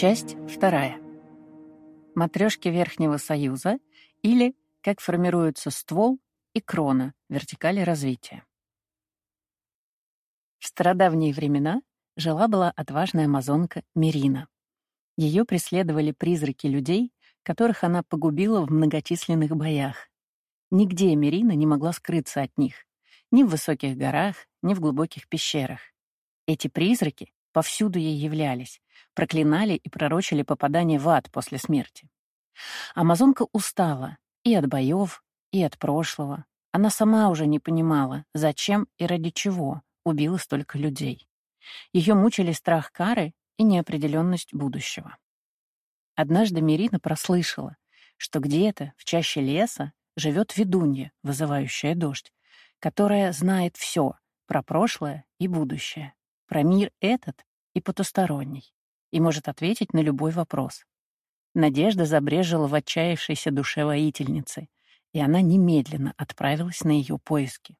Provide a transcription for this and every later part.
Часть вторая. Матрешки Верхнего Союза или как формируются ствол и крона вертикали развития. В стародавние времена жила-была отважная амазонка Мерина. Ее преследовали призраки людей, которых она погубила в многочисленных боях. Нигде Мерина не могла скрыться от них, ни в высоких горах, ни в глубоких пещерах. Эти призраки повсюду ей являлись, проклинали и пророчили попадание в ад после смерти. Амазонка устала и от боев, и от прошлого. Она сама уже не понимала, зачем и ради чего убила столько людей. Ее мучили страх кары и неопределенность будущего. Однажды Мирина прослышала, что где-то в чаще леса живет ведунья, вызывающая дождь, которая знает все про прошлое и будущее, про мир этот и потусторонний, и может ответить на любой вопрос. Надежда забрежила в отчаявшейся душе воительницы, и она немедленно отправилась на ее поиски.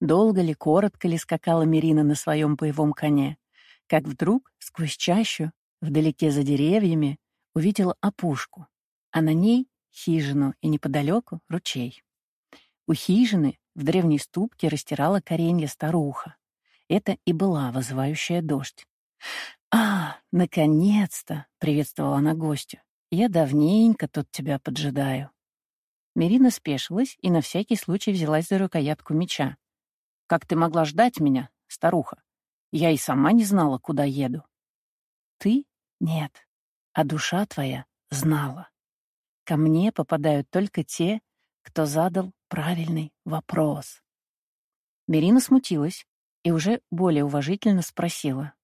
Долго ли, коротко ли скакала Мирина на своем боевом коне, как вдруг, сквозь чащу, вдалеке за деревьями, увидела опушку, а на ней — хижину и неподалеку — ручей. У хижины в древней ступке растирала коренья старуха. Это и была вызывающая дождь. «А, наконец-то!» — приветствовала она гостю. «Я давненько тут тебя поджидаю». Мирина спешилась и на всякий случай взялась за рукоятку меча. «Как ты могла ждать меня, старуха? Я и сама не знала, куда еду». «Ты? Нет. А душа твоя знала. Ко мне попадают только те, кто задал правильный вопрос». Мирина смутилась и уже более уважительно спросила.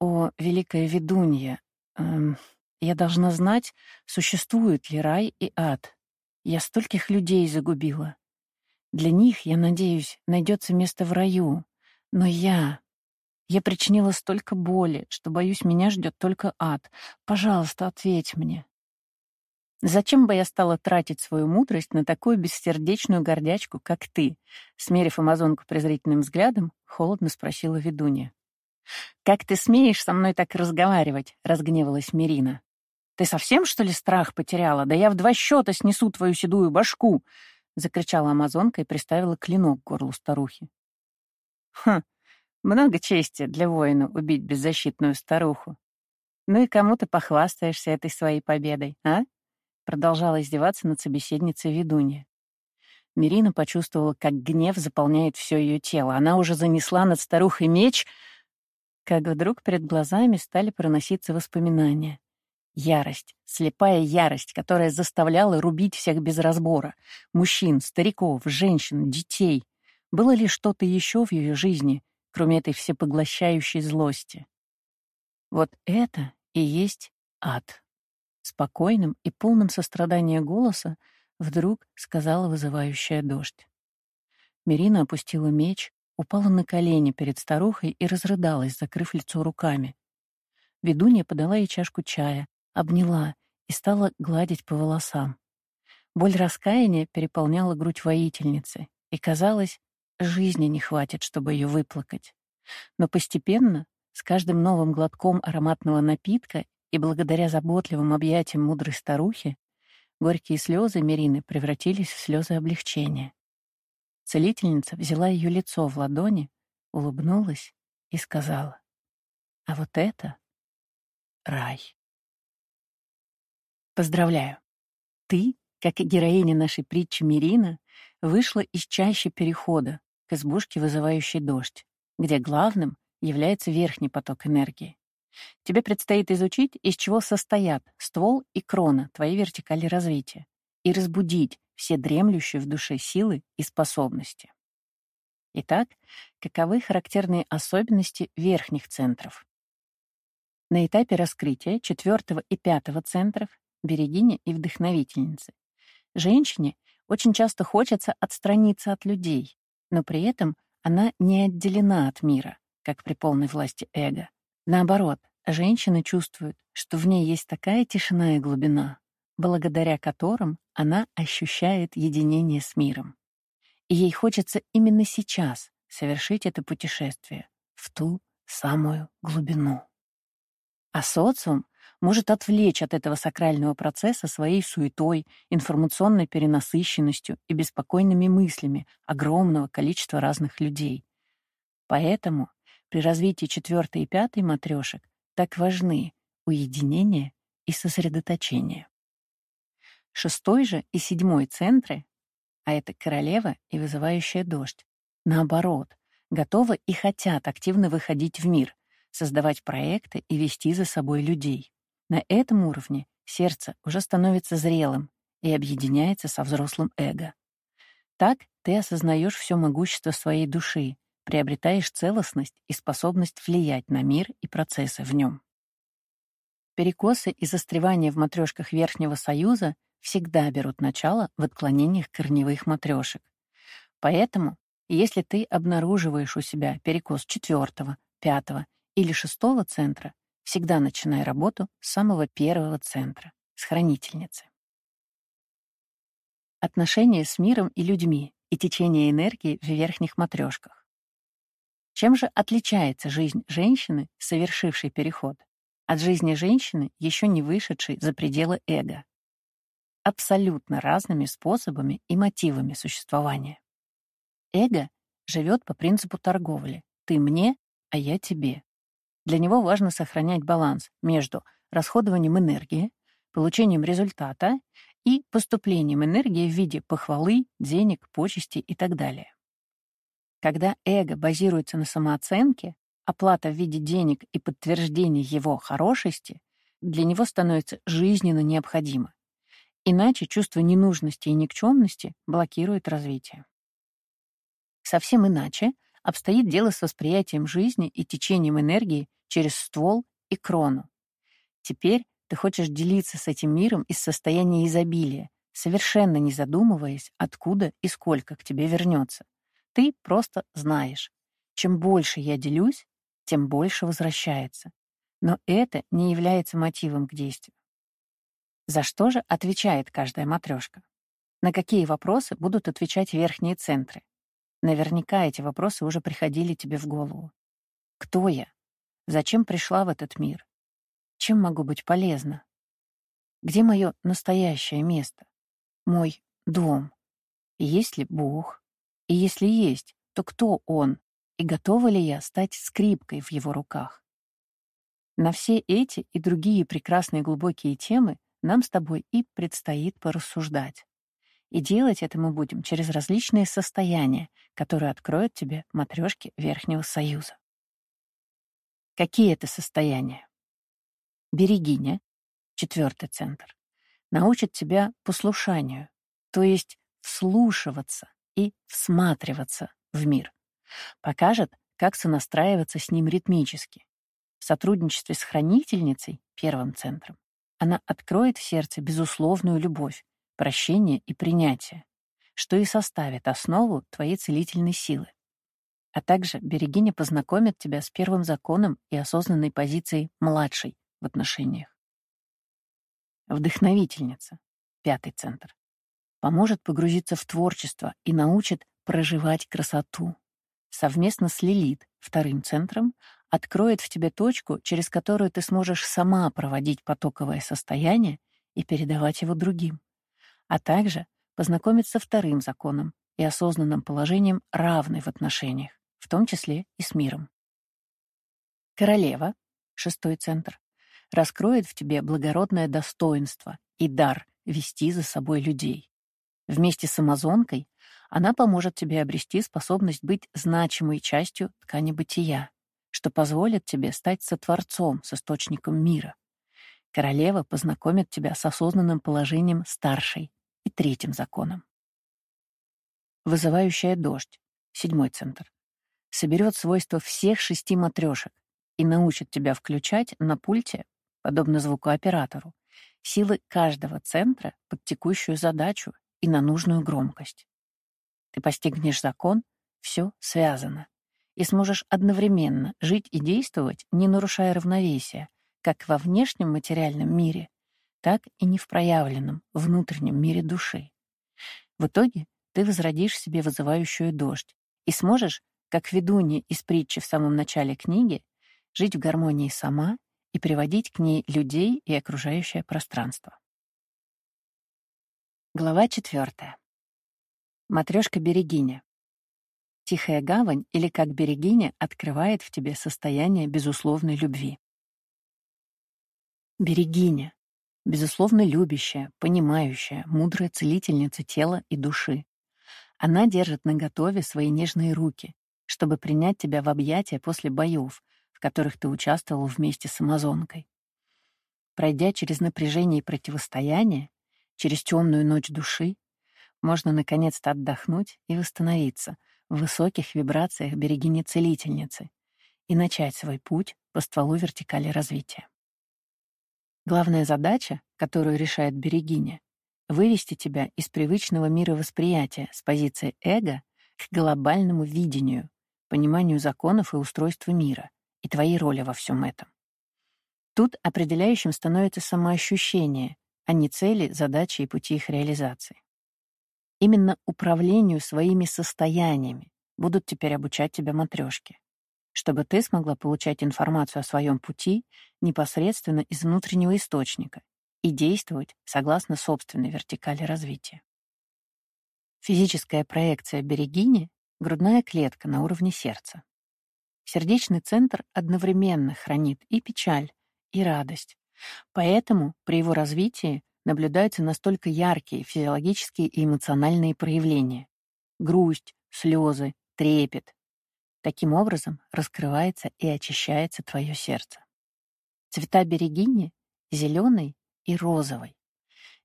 «О, великая ведунья, эм, я должна знать, существует ли рай и ад. Я стольких людей загубила. Для них, я надеюсь, найдется место в раю. Но я... Я причинила столько боли, что, боюсь, меня ждет только ад. Пожалуйста, ответь мне. Зачем бы я стала тратить свою мудрость на такую бессердечную гордячку, как ты? Смерив амазонку презрительным взглядом, холодно спросила ведунья. «Как ты смеешь со мной так разговаривать?» — разгневалась Мирина. «Ты совсем, что ли, страх потеряла? Да я в два счета снесу твою седую башку!» — закричала амазонка и приставила клинок к горлу старухи. «Хм, много чести для воина убить беззащитную старуху. Ну и кому ты похвастаешься этой своей победой, а?» Продолжала издеваться над собеседницей ведунья. Мирина почувствовала, как гнев заполняет все ее тело. Она уже занесла над старухой меч, как вдруг перед глазами стали проноситься воспоминания. Ярость, слепая ярость, которая заставляла рубить всех без разбора. Мужчин, стариков, женщин, детей. Было ли что-то еще в ее жизни, кроме этой всепоглощающей злости? Вот это и есть ад. Спокойным и полным сострадания голоса вдруг сказала вызывающая дождь. Мирина опустила меч, упала на колени перед старухой и разрыдалась, закрыв лицо руками. Ведунья подала ей чашку чая, обняла и стала гладить по волосам. Боль раскаяния переполняла грудь воительницы, и, казалось, жизни не хватит, чтобы ее выплакать. Но постепенно, с каждым новым глотком ароматного напитка и благодаря заботливым объятиям мудрой старухи, горькие слезы Мерины превратились в слезы облегчения. Целительница взяла ее лицо в ладони, улыбнулась и сказала, «А вот это рай». Поздравляю. Ты, как и героиня нашей притчи Мирина, вышла из чащи перехода к избушке, вызывающей дождь, где главным является верхний поток энергии. Тебе предстоит изучить, из чего состоят ствол и крона твоей вертикали развития, и разбудить все дремлющие в душе силы и способности. Итак, каковы характерные особенности верхних центров? На этапе раскрытия четвертого и пятого центров берегиня и вдохновительницы. Женщине очень часто хочется отстраниться от людей, но при этом она не отделена от мира, как при полной власти эго. Наоборот, женщина чувствует, что в ней есть такая тишина и глубина, благодаря которым она ощущает единение с миром. И ей хочется именно сейчас совершить это путешествие в ту самую глубину. А социум может отвлечь от этого сакрального процесса своей суетой, информационной перенасыщенностью и беспокойными мыслями огромного количества разных людей. Поэтому при развитии четвертой и пятой матрешек так важны уединение и сосредоточение. Шестой же и седьмой центры, а это королева и вызывающая дождь, наоборот, готовы и хотят активно выходить в мир, создавать проекты и вести за собой людей. На этом уровне сердце уже становится зрелым и объединяется со взрослым эго. Так ты осознаешь все могущество своей души, приобретаешь целостность и способность влиять на мир и процессы в нем. Перекосы и застревания в матрешках Верхнего Союза всегда берут начало в отклонениях корневых матрешек. Поэтому, если ты обнаруживаешь у себя перекос четвертого, пятого или шестого центра, всегда начинай работу с самого первого центра, с хранительницы. Отношения с миром и людьми и течение энергии в верхних матрешках. Чем же отличается жизнь женщины, совершившей переход, от жизни женщины, еще не вышедшей за пределы эго? Абсолютно разными способами и мотивами существования. Эго живет по принципу торговли. Ты мне, а я тебе. Для него важно сохранять баланс между расходованием энергии, получением результата и поступлением энергии в виде похвалы, денег, почести и так далее. Когда эго базируется на самооценке, оплата в виде денег и подтверждение его хорошести для него становится жизненно необходима. Иначе чувство ненужности и никчемности блокирует развитие. Совсем иначе обстоит дело с восприятием жизни и течением энергии через ствол и крону. Теперь ты хочешь делиться с этим миром из состояния изобилия, совершенно не задумываясь, откуда и сколько к тебе вернется. Ты просто знаешь. Чем больше я делюсь, тем больше возвращается. Но это не является мотивом к действию. За что же отвечает каждая матрешка? На какие вопросы будут отвечать верхние центры? Наверняка эти вопросы уже приходили тебе в голову. Кто я? Зачем пришла в этот мир? Чем могу быть полезна? Где мое настоящее место? Мой дом? Есть ли Бог? И если есть, то кто Он? И готова ли я стать скрипкой в Его руках? На все эти и другие прекрасные глубокие темы нам с тобой и предстоит порассуждать. И делать это мы будем через различные состояния, которые откроют тебе матрешки Верхнего Союза. Какие это состояния? Берегиня, четвертый центр, научит тебя послушанию, то есть вслушиваться и всматриваться в мир. Покажет, как сонастраиваться с ним ритмически. В сотрудничестве с хранительницей, первым центром, она откроет в сердце безусловную любовь, прощение и принятие, что и составит основу твоей целительной силы. А также Берегиня познакомит тебя с первым законом и осознанной позицией младшей в отношениях. Вдохновительница, пятый центр, поможет погрузиться в творчество и научит проживать красоту. Совместно с Лилит, вторым центром, откроет в тебе точку, через которую ты сможешь сама проводить потоковое состояние и передавать его другим, а также познакомиться со вторым законом и осознанным положением равной в отношениях в том числе и с миром. Королева, шестой центр, раскроет в тебе благородное достоинство и дар вести за собой людей. Вместе с амазонкой она поможет тебе обрести способность быть значимой частью ткани бытия, что позволит тебе стать сотворцом с источником мира. Королева познакомит тебя с осознанным положением старшей и третьим законом. Вызывающая дождь, седьмой центр, соберет свойства всех шести матрешек и научит тебя включать на пульте, подобно звукооператору, силы каждого центра под текущую задачу и на нужную громкость. Ты постигнешь закон, все связано, и сможешь одновременно жить и действовать, не нарушая равновесия, как во внешнем материальном мире, так и не в проявленном внутреннем мире души. В итоге ты возродишь себе вызывающую дождь и сможешь как ведунья из притчи в самом начале книги, жить в гармонии сама и приводить к ней людей и окружающее пространство. Глава четвертая. Матрешка Берегиня. Тихая гавань или как Берегиня открывает в тебе состояние безусловной любви. Берегиня. Безусловно любящая, понимающая, мудрая целительница тела и души. Она держит наготове свои нежные руки, чтобы принять тебя в объятия после боев, в которых ты участвовал вместе с Амазонкой. Пройдя через напряжение и противостояние, через темную ночь души, можно наконец-то отдохнуть и восстановиться в высоких вибрациях берегини-целительницы и начать свой путь по стволу вертикали развития. Главная задача, которую решает берегиня, вывести тебя из привычного мира восприятия с позиции эго к глобальному видению, пониманию законов и устройства мира и твоей роли во всем этом. Тут определяющим становится самоощущение, а не цели, задачи и пути их реализации. Именно управлению своими состояниями будут теперь обучать тебя матрешки, чтобы ты смогла получать информацию о своем пути непосредственно из внутреннего источника и действовать согласно собственной вертикали развития. Физическая проекция берегини — грудная клетка на уровне сердца. Сердечный центр одновременно хранит и печаль, и радость. Поэтому при его развитии наблюдаются настолько яркие физиологические и эмоциональные проявления. Грусть, слезы, трепет. Таким образом раскрывается и очищается твое сердце. Цвета берегини — зеленый и розовый.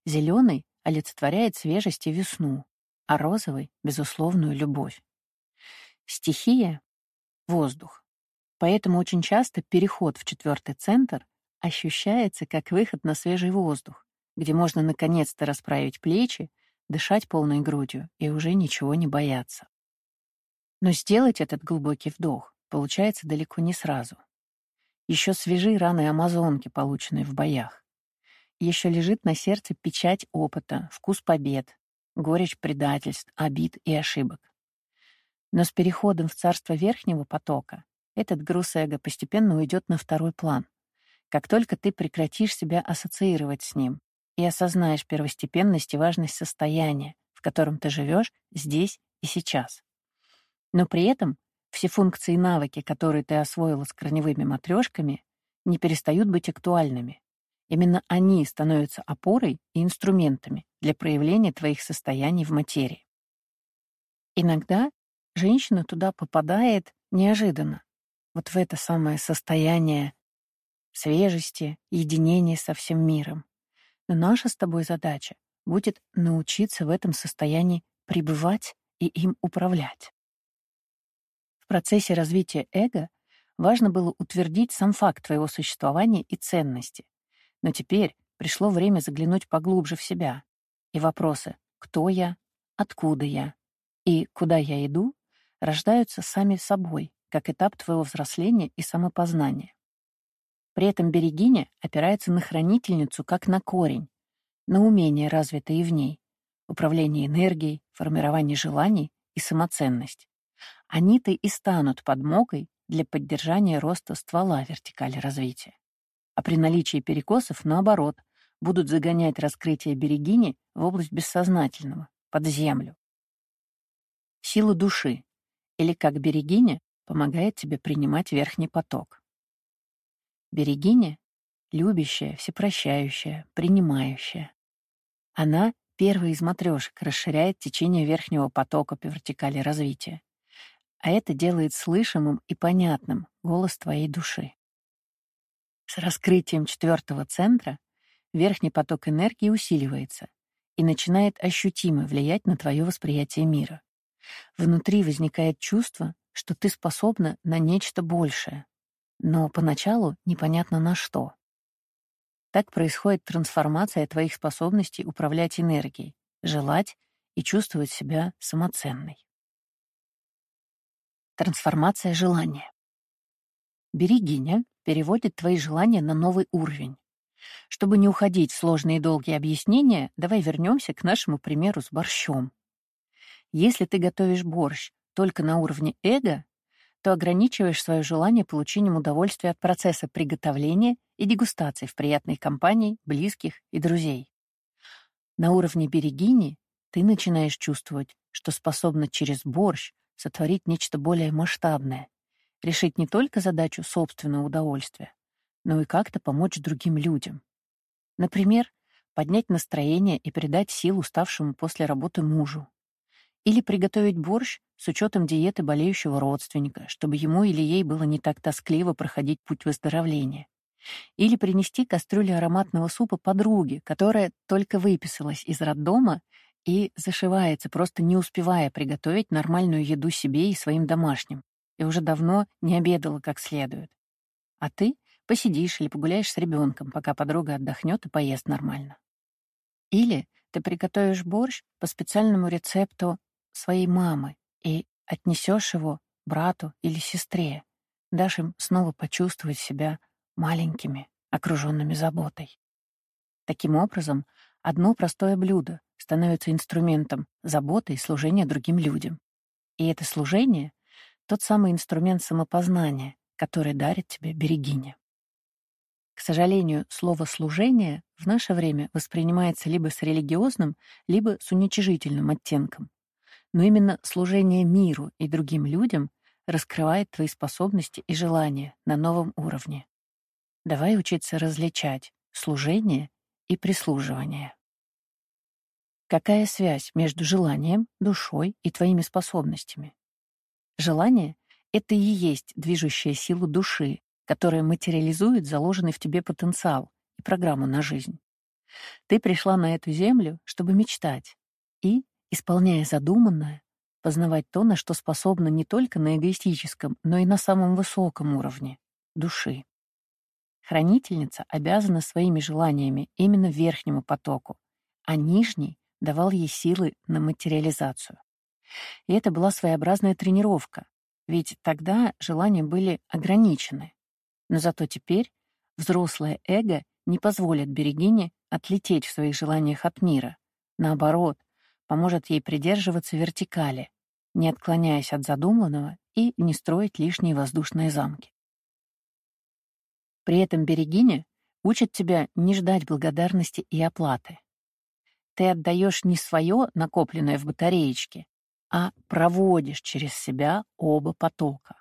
Зеленый олицетворяет свежесть и весну, а розовый — безусловную любовь. Стихия — воздух. Поэтому очень часто переход в четвертый центр ощущается как выход на свежий воздух, где можно наконец-то расправить плечи, дышать полной грудью и уже ничего не бояться. Но сделать этот глубокий вдох получается далеко не сразу. Еще свежи раны амазонки, полученные в боях. Еще лежит на сердце печать опыта, вкус побед, горечь предательств, обид и ошибок. Но с переходом в царство верхнего потока этот груз эго постепенно уйдет на второй план. Как только ты прекратишь себя ассоциировать с ним, и осознаешь первостепенность и важность состояния, в котором ты живешь здесь и сейчас. Но при этом все функции и навыки, которые ты освоила с корневыми матрешками, не перестают быть актуальными. Именно они становятся опорой и инструментами для проявления твоих состояний в материи. Иногда женщина туда попадает неожиданно, вот в это самое состояние свежести, единения со всем миром. Но наша с тобой задача будет научиться в этом состоянии пребывать и им управлять. В процессе развития эго важно было утвердить сам факт твоего существования и ценности. Но теперь пришло время заглянуть поглубже в себя. И вопросы «кто я?», «откуда я?» и «куда я иду?» рождаются сами собой, как этап твоего взросления и самопознания. При этом берегиня опирается на хранительницу как на корень, на умения, развитые в ней, управление энергией, формирование желаний и самоценность. Они-то и станут подмогой для поддержания роста ствола вертикали развития. А при наличии перекосов, наоборот, будут загонять раскрытие берегини в область бессознательного, под землю. Сила души, или как берегиня, помогает тебе принимать верхний поток. Берегиня — любящая, всепрощающая, принимающая. Она — первая из матрешек, расширяет течение верхнего потока по вертикали развития. А это делает слышимым и понятным голос твоей души. С раскрытием четвертого центра верхний поток энергии усиливается и начинает ощутимо влиять на твое восприятие мира. Внутри возникает чувство, что ты способна на нечто большее, но поначалу непонятно на что. Так происходит трансформация твоих способностей управлять энергией, желать и чувствовать себя самоценной. Трансформация желания. Берегиня переводит твои желания на новый уровень. Чтобы не уходить в сложные и долгие объяснения, давай вернемся к нашему примеру с борщом. Если ты готовишь борщ только на уровне эго, то ограничиваешь свое желание получением удовольствия от процесса приготовления и дегустации в приятной компании близких и друзей. На уровне берегини ты начинаешь чувствовать, что способна через борщ сотворить нечто более масштабное, решить не только задачу собственного удовольствия, но и как-то помочь другим людям. Например, поднять настроение и придать сил уставшему после работы мужу. Или приготовить борщ с учетом диеты болеющего родственника, чтобы ему или ей было не так тоскливо проходить путь выздоровления. Или принести кастрюлю ароматного супа подруге, которая только выписалась из роддома и зашивается, просто не успевая приготовить нормальную еду себе и своим домашним, и уже давно не обедала как следует. А ты посидишь или погуляешь с ребенком, пока подруга отдохнет и поест нормально. Или ты приготовишь борщ по специальному рецепту своей мамы и отнесешь его брату или сестре, дашь им снова почувствовать себя маленькими, окруженными заботой. Таким образом, одно простое блюдо становится инструментом заботы и служения другим людям. И это служение — тот самый инструмент самопознания, который дарит тебе берегиня. К сожалению, слово «служение» в наше время воспринимается либо с религиозным, либо с уничижительным оттенком. Но именно служение миру и другим людям раскрывает твои способности и желания на новом уровне. Давай учиться различать служение и прислуживание. Какая связь между желанием, душой и твоими способностями? Желание — это и есть движущая сила души, которая материализует заложенный в тебе потенциал и программу на жизнь. Ты пришла на эту землю, чтобы мечтать и, исполняя задуманное, познавать то, на что способна не только на эгоистическом, но и на самом высоком уровне — души. Хранительница обязана своими желаниями именно верхнему потоку, а нижний давал ей силы на материализацию. И это была своеобразная тренировка, ведь тогда желания были ограничены, но зато теперь взрослое эго не позволит Берегине отлететь в своих желаниях от мира. Наоборот, поможет ей придерживаться вертикали, не отклоняясь от задуманного и не строить лишние воздушные замки. При этом Берегиня учит тебя не ждать благодарности и оплаты. Ты отдаешь не свое, накопленное в батареечке, а проводишь через себя оба потока.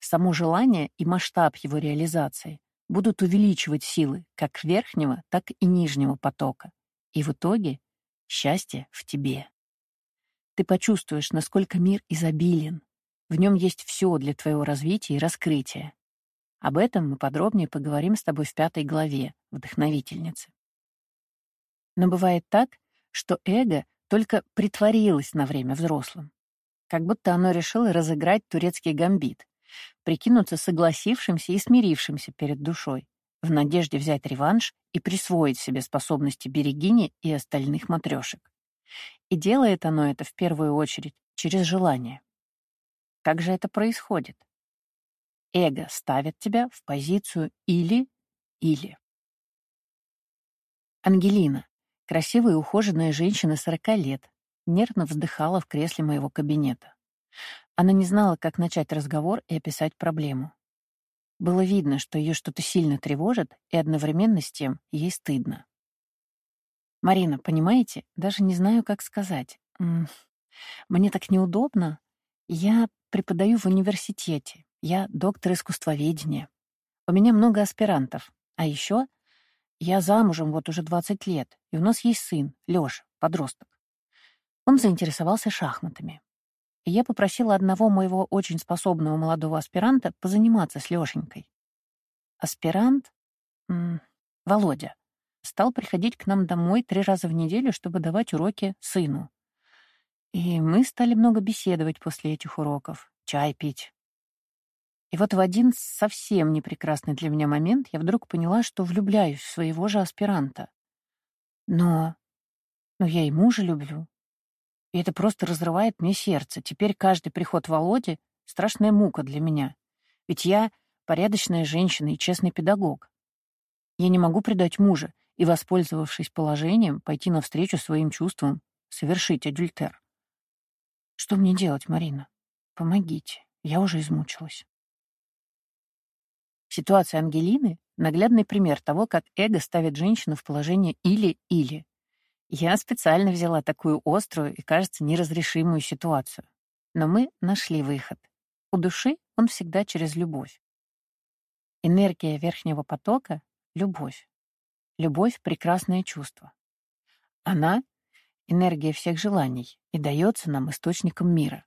Само желание и масштаб его реализации будут увеличивать силы как верхнего, так и нижнего потока. И в итоге счастье в тебе. Ты почувствуешь, насколько мир изобилен. В нем есть все для твоего развития и раскрытия. Об этом мы подробнее поговорим с тобой в пятой главе «Вдохновительницы». Но бывает так, что эго только притворилось на время взрослым. Как будто оно решило разыграть турецкий гамбит, прикинуться согласившимся и смирившимся перед душой, в надежде взять реванш и присвоить себе способности Берегини и остальных матрешек. И делает оно это в первую очередь через желание. Как же это происходит? Эго ставит тебя в позицию или-или. Ангелина, красивая и ухоженная женщина 40 лет, нервно вздыхала в кресле моего кабинета. Она не знала, как начать разговор и описать проблему. Было видно, что ее что-то сильно тревожит, и одновременно с тем ей стыдно. «Марина, понимаете, даже не знаю, как сказать. Мне так неудобно. Я преподаю в университете. Я доктор искусствоведения. У меня много аспирантов. А еще я замужем вот уже 20 лет, и у нас есть сын, Лёша, подросток. Он заинтересовался шахматами и я попросила одного моего очень способного молодого аспиранта позаниматься с Лёшенькой. Аспирант, м Володя, стал приходить к нам домой три раза в неделю, чтобы давать уроки сыну. И мы стали много беседовать после этих уроков, чай пить. И вот в один совсем непрекрасный для меня момент я вдруг поняла, что влюбляюсь в своего же аспиранта. Но... Но я и мужа люблю, и это просто разрывает мне сердце. Теперь каждый приход Володи — страшная мука для меня. Ведь я порядочная женщина и честный педагог. Я не могу предать мужа и, воспользовавшись положением, пойти навстречу своим чувствам, совершить адюльтер. Что мне делать, Марина? Помогите. я уже измучилась. Ситуация Ангелины — наглядный пример того, как эго ставит женщину в положение «или-или». Я специально взяла такую острую и, кажется, неразрешимую ситуацию. Но мы нашли выход. У души он всегда через любовь. Энергия верхнего потока — любовь. Любовь — прекрасное чувство. Она — энергия всех желаний и дается нам источником мира.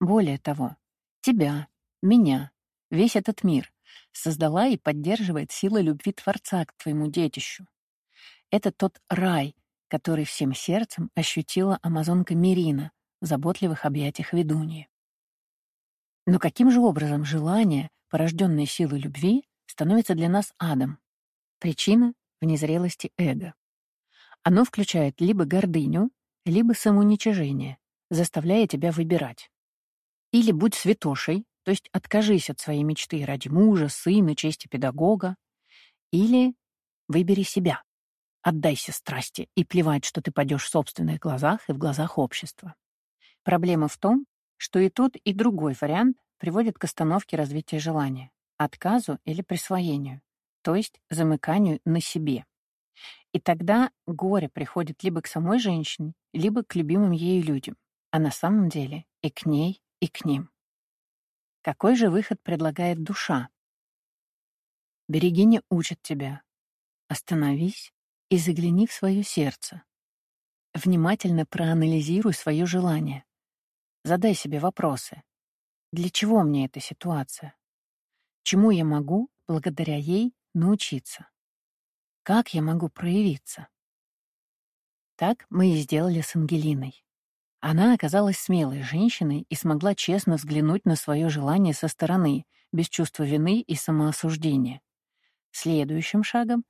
Более того, тебя, меня, весь этот мир создала и поддерживает сила любви Творца к твоему детищу. Это тот рай, который всем сердцем ощутила амазонка Мирина в заботливых объятиях ведуньи. Но каким же образом желание, порожденное силой любви, становится для нас адом? Причина в незрелости эго. Оно включает либо гордыню, либо самоуничижение, заставляя тебя выбирать. Или будь святошей, то есть откажись от своей мечты ради мужа, сына, чести педагога. Или выбери себя. Отдайся страсти и плевать, что ты падешь в собственных глазах и в глазах общества. Проблема в том, что и тот, и другой вариант приводит к остановке развития желания, отказу или присвоению, то есть замыканию на себе. И тогда горе приходит либо к самой женщине, либо к любимым ею людям, а на самом деле и к ней, и к ним. Какой же выход предлагает душа? Берегиня учит тебя. Остановись и загляни в свое сердце. Внимательно проанализируй свое желание. Задай себе вопросы. Для чего мне эта ситуация? Чему я могу, благодаря ей, научиться? Как я могу проявиться? Так мы и сделали с Ангелиной. Она оказалась смелой женщиной и смогла честно взглянуть на свое желание со стороны, без чувства вины и самоосуждения. Следующим шагом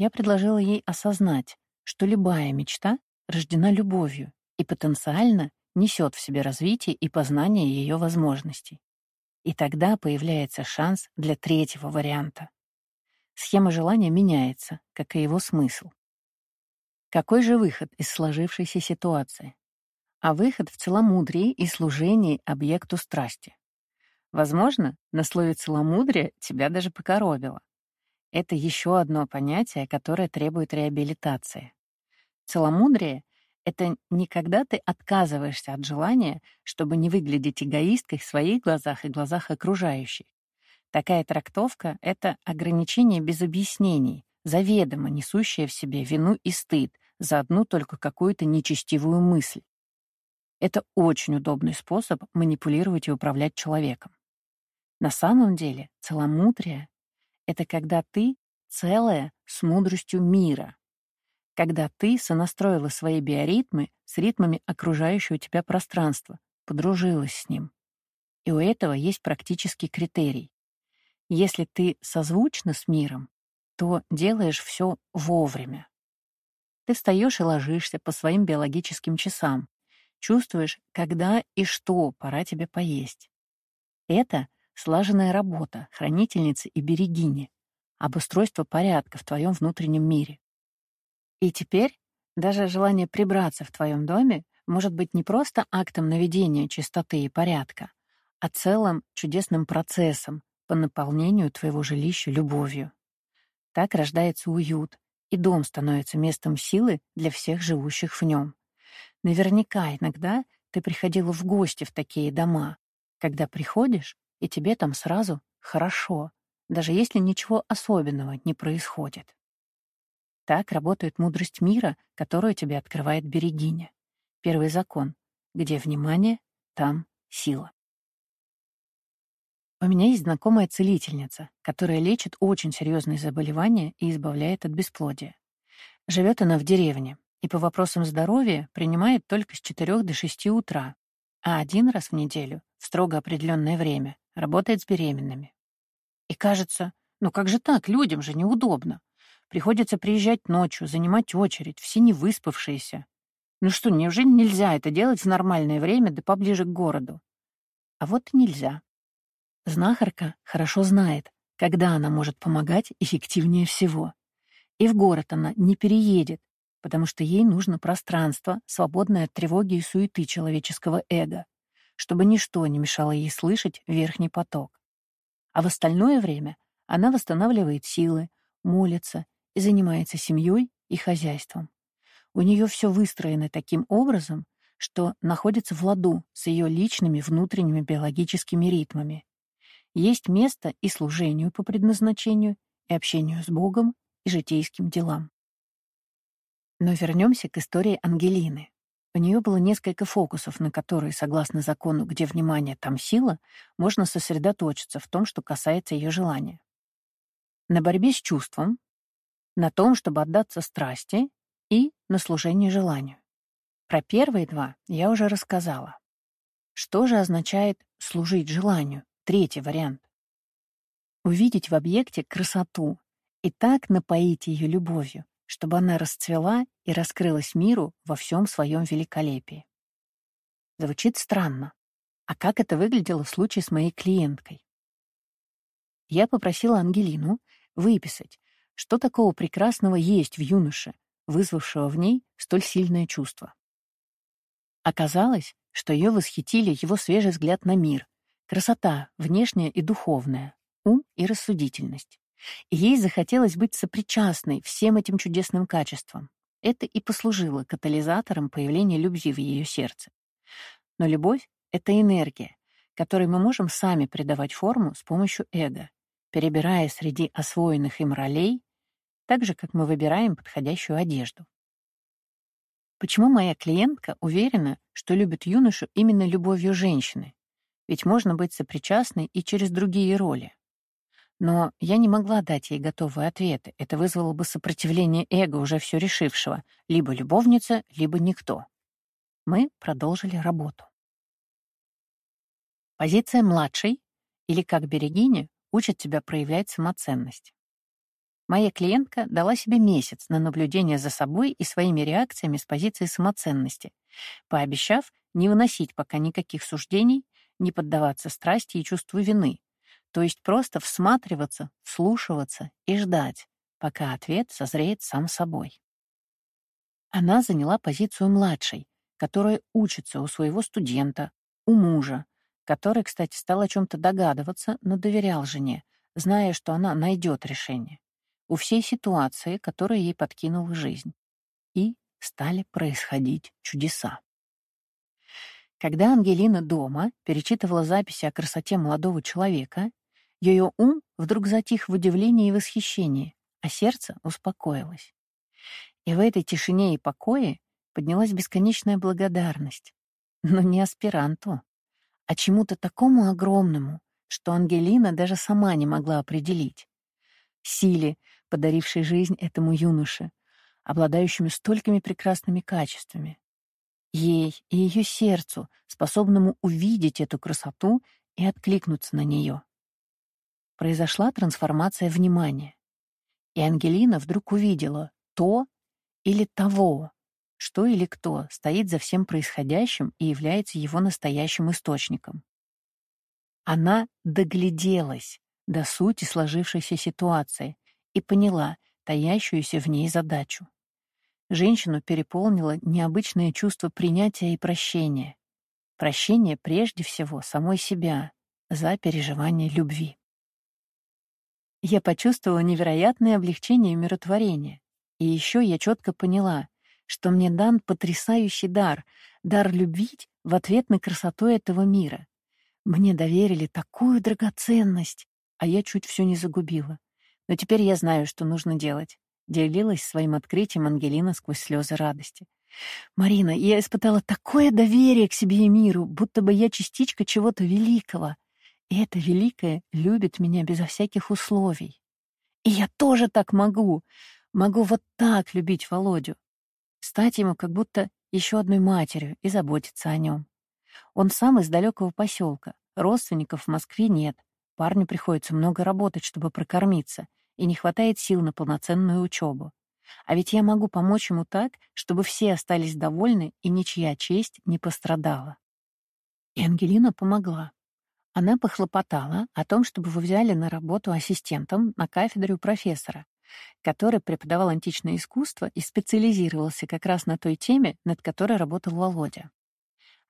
я предложила ей осознать, что любая мечта рождена любовью и потенциально несет в себе развитие и познание ее возможностей. И тогда появляется шанс для третьего варианта. Схема желания меняется, как и его смысл. Какой же выход из сложившейся ситуации? а выход в целомудрии и служении объекту страсти. Возможно, на слове «целомудрие» тебя даже покоробило. Это еще одно понятие, которое требует реабилитации. Целомудрие — это не когда ты отказываешься от желания, чтобы не выглядеть эгоисткой в своих глазах и глазах окружающих. Такая трактовка — это ограничение без объяснений, заведомо несущее в себе вину и стыд за одну только какую-то нечестивую мысль. Это очень удобный способ манипулировать и управлять человеком. На самом деле целомудрие — это когда ты целая с мудростью мира, когда ты сонастроила свои биоритмы с ритмами окружающего тебя пространства, подружилась с ним. И у этого есть практический критерий. Если ты созвучна с миром, то делаешь все вовремя. Ты встаешь и ложишься по своим биологическим часам, Чувствуешь, когда и что пора тебе поесть. Это слаженная работа хранительницы и берегини, обустройство порядка в твоем внутреннем мире. И теперь даже желание прибраться в твоем доме может быть не просто актом наведения чистоты и порядка, а целым чудесным процессом по наполнению твоего жилища любовью. Так рождается уют, и дом становится местом силы для всех живущих в нем. Наверняка иногда ты приходила в гости в такие дома, когда приходишь, и тебе там сразу хорошо, даже если ничего особенного не происходит. Так работает мудрость мира, которую тебе открывает Берегиня. Первый закон. Где внимание, там сила. У меня есть знакомая целительница, которая лечит очень серьезные заболевания и избавляет от бесплодия. Живет она в деревне, и по вопросам здоровья принимает только с 4 до 6 утра, а один раз в неделю, в строго определенное время, работает с беременными. И кажется, ну как же так, людям же неудобно. Приходится приезжать ночью, занимать очередь, все не выспавшиеся. Ну что, неужели нельзя это делать в нормальное время, да поближе к городу? А вот нельзя. Знахарка хорошо знает, когда она может помогать эффективнее всего. И в город она не переедет, потому что ей нужно пространство, свободное от тревоги и суеты человеческого эго, чтобы ничто не мешало ей слышать верхний поток. А в остальное время она восстанавливает силы, молится и занимается семьей и хозяйством. У нее все выстроено таким образом, что находится в ладу с ее личными внутренними биологическими ритмами. Есть место и служению по предназначению, и общению с Богом, и житейским делам. Но вернемся к истории Ангелины. У нее было несколько фокусов, на которые, согласно закону, где внимание, там сила, можно сосредоточиться в том, что касается ее желания. На борьбе с чувством, на том, чтобы отдаться страсти и на служение желанию. Про первые два я уже рассказала. Что же означает «служить желанию»? Третий вариант. Увидеть в объекте красоту и так напоить ее любовью, чтобы она расцвела и раскрылась миру во всем своем великолепии. Звучит странно. А как это выглядело в случае с моей клиенткой? Я попросила Ангелину выписать, что такого прекрасного есть в юноше, вызвавшего в ней столь сильное чувство. Оказалось, что ее восхитили его свежий взгляд на мир, красота, внешняя и духовная, ум и рассудительность. И ей захотелось быть сопричастной всем этим чудесным качествам. Это и послужило катализатором появления любви в ее сердце. Но любовь — это энергия, которой мы можем сами придавать форму с помощью эго, перебирая среди освоенных им ролей, так же, как мы выбираем подходящую одежду. Почему моя клиентка уверена, что любит юношу именно любовью женщины? Ведь можно быть сопричастной и через другие роли. Но я не могла дать ей готовые ответы. Это вызвало бы сопротивление эго, уже все решившего. Либо любовница, либо никто. Мы продолжили работу. Позиция младшей, или как берегиня, учит тебя проявлять самоценность. Моя клиентка дала себе месяц на наблюдение за собой и своими реакциями с позиции самоценности, пообещав не выносить пока никаких суждений, не поддаваться страсти и чувству вины, то есть просто всматриваться, вслушиваться и ждать, пока ответ созреет сам собой. Она заняла позицию младшей, которая учится у своего студента, у мужа, который, кстати, стал о чем-то догадываться, но доверял жене, зная, что она найдет решение у всей ситуации, которая ей подкинула жизнь. И стали происходить чудеса. Когда Ангелина дома перечитывала записи о красоте молодого человека, ее ум вдруг затих в удивлении и восхищении, а сердце успокоилось. И в этой тишине и покое поднялась бесконечная благодарность. Но не аспиранту, а чему-то такому огромному, что Ангелина даже сама не могла определить. Силе, подарившей жизнь этому юноше, обладающему столькими прекрасными качествами. Ей и ее сердцу, способному увидеть эту красоту и откликнуться на нее. Произошла трансформация внимания. И Ангелина вдруг увидела то или того, что или кто стоит за всем происходящим и является его настоящим источником. Она догляделась до сути сложившейся ситуации и поняла таящуюся в ней задачу. Женщину переполнило необычное чувство принятия и прощения. Прощение прежде всего самой себя за переживание любви. Я почувствовала невероятное облегчение и умиротворение. И еще я четко поняла, что мне дан потрясающий дар, дар любить в ответ на красоту этого мира. Мне доверили такую драгоценность, а я чуть все не загубила. Но теперь я знаю, что нужно делать. Делилась своим открытием Ангелина сквозь слезы радости. «Марина, я испытала такое доверие к себе и миру, будто бы я частичка чего-то великого. И это великое любит меня безо всяких условий. И я тоже так могу. Могу вот так любить Володю. Стать ему как будто еще одной матерью и заботиться о нем. Он сам из далекого поселка, родственников в Москве нет. Парню приходится много работать, чтобы прокормиться — и не хватает сил на полноценную учебу. А ведь я могу помочь ему так, чтобы все остались довольны и ничья честь не пострадала. И Ангелина помогла. Она похлопотала о том, чтобы вы взяли на работу ассистентом на кафедре у профессора, который преподавал античное искусство и специализировался как раз на той теме, над которой работал Володя.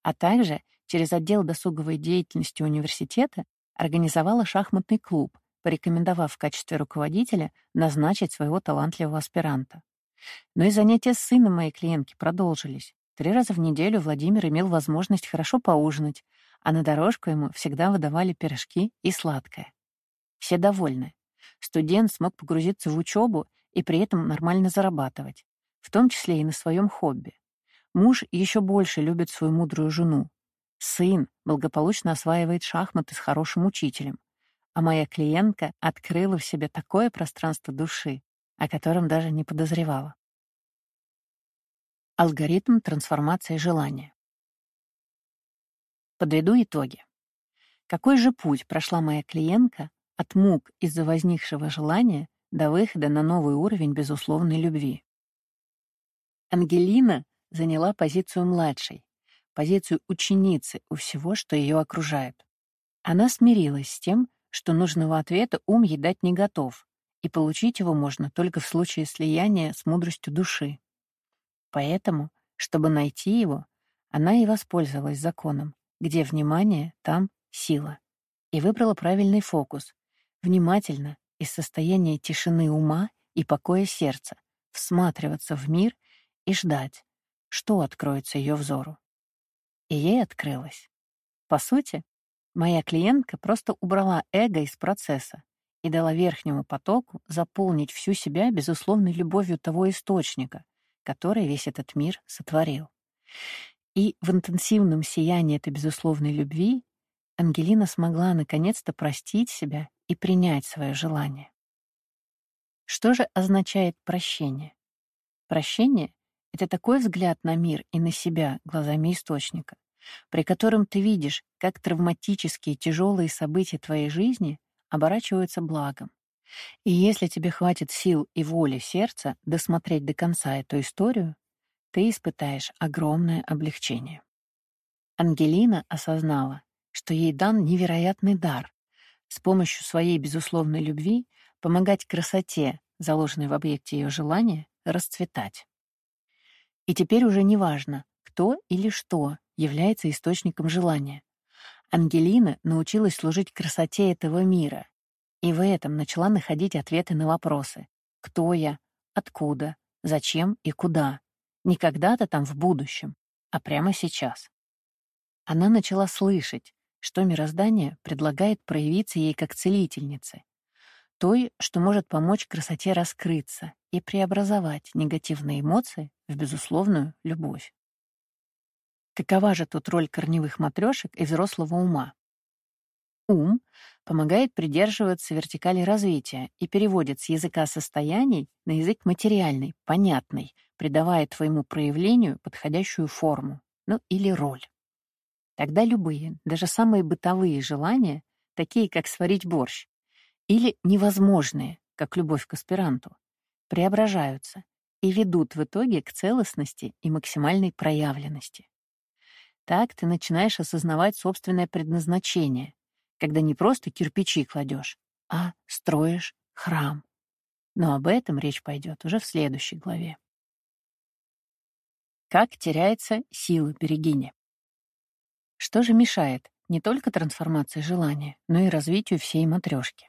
А также через отдел досуговой деятельности университета организовала шахматный клуб, порекомендовав в качестве руководителя назначить своего талантливого аспиранта. Но и занятия с сыном моей клиентки продолжились. Три раза в неделю Владимир имел возможность хорошо поужинать, а на дорожку ему всегда выдавали пирожки и сладкое. Все довольны. Студент смог погрузиться в учебу и при этом нормально зарабатывать, в том числе и на своем хобби. Муж еще больше любит свою мудрую жену. Сын благополучно осваивает шахматы с хорошим учителем, а моя клиентка открыла в себе такое пространство души, о котором даже не подозревала. Алгоритм трансформации желания. Подведу итоги. Какой же путь прошла моя клиентка от мук из-за возникшего желания до выхода на новый уровень безусловной любви? Ангелина заняла позицию младшей, позицию ученицы у всего, что ее окружает. Она смирилась с тем, что нужного ответа ум ей дать не готов, и получить его можно только в случае слияния с мудростью души. Поэтому, чтобы найти его, она и воспользовалась законом, где внимание, там сила, и выбрала правильный фокус, внимательно, из состояния тишины ума и покоя сердца, всматриваться в мир и ждать, что откроется ее взору. И ей открылось. По сути, моя клиентка просто убрала эго из процесса и дала верхнему потоку заполнить всю себя безусловной любовью того источника, который весь этот мир сотворил. И в интенсивном сиянии этой безусловной любви Ангелина смогла наконец-то простить себя и принять свое желание. Что же означает прощение? Прощение это такой взгляд на мир и на себя глазами источника, при котором ты видишь, как травматические тяжелые события твоей жизни оборачиваются благом. И если тебе хватит сил и воли сердца досмотреть до конца эту историю, ты испытаешь огромное облегчение. Ангелина осознала, что ей дан невероятный дар с помощью своей безусловной любви помогать красоте, заложенной в объекте ее желания, расцветать. И теперь уже не важно, кто или что является источником желания. Ангелина научилась служить красоте этого мира, и в этом начала находить ответы на вопросы «Кто я?», «Откуда?», «Зачем?» и «Куда?». Не когда-то там в будущем, а прямо сейчас. Она начала слышать, что мироздание предлагает проявиться ей как целительнице, той, что может помочь красоте раскрыться и преобразовать негативные эмоции в безусловную любовь. Какова же тут роль корневых матрешек и взрослого ума? Ум помогает придерживаться вертикали развития и переводит с языка состояний на язык материальный, понятный, придавая твоему проявлению подходящую форму, ну или роль. Тогда любые, даже самые бытовые желания, такие как сварить борщ, или невозможные, как любовь к аспиранту, преображаются и ведут в итоге к целостности и максимальной проявленности. Так ты начинаешь осознавать собственное предназначение, когда не просто кирпичи кладешь, а строишь храм. Но об этом речь пойдет уже в следующей главе. Как теряется сила берегини? Что же мешает не только трансформации желания, но и развитию всей матрешки?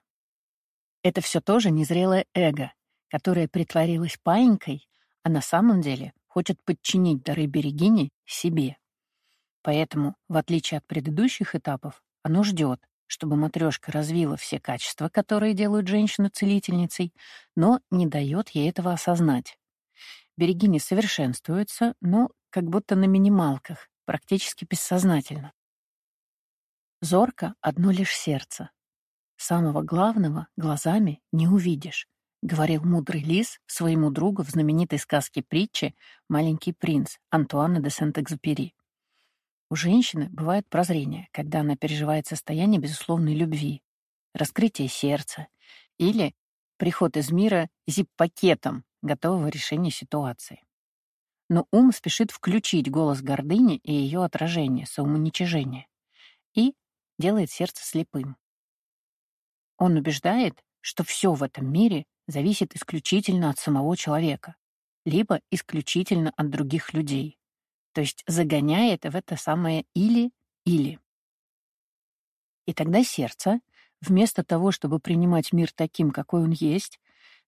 Это все тоже незрелое эго, которое притворилось паинькой, а на самом деле хочет подчинить дары Берегини себе. Поэтому, в отличие от предыдущих этапов, оно ждет, чтобы матрешка развила все качества, которые делают женщину целительницей, но не дает ей этого осознать. Берегини совершенствуется, но как будто на минималках, практически бессознательно. Зорко одно лишь сердце, Самого главного глазами не увидишь, — говорил мудрый лис своему другу в знаменитой сказке притчи «Маленький принц» Антуана де Сент-Экзупери. У женщины бывает прозрение, когда она переживает состояние безусловной любви, раскрытие сердца или приход из мира зип-пакетом готового решения ситуации. Но ум спешит включить голос гордыни и ее отражение, самоуничижение, и делает сердце слепым. Он убеждает, что все в этом мире зависит исключительно от самого человека, либо исключительно от других людей. То есть загоняет в это самое «или» или. И тогда сердце, вместо того, чтобы принимать мир таким, какой он есть,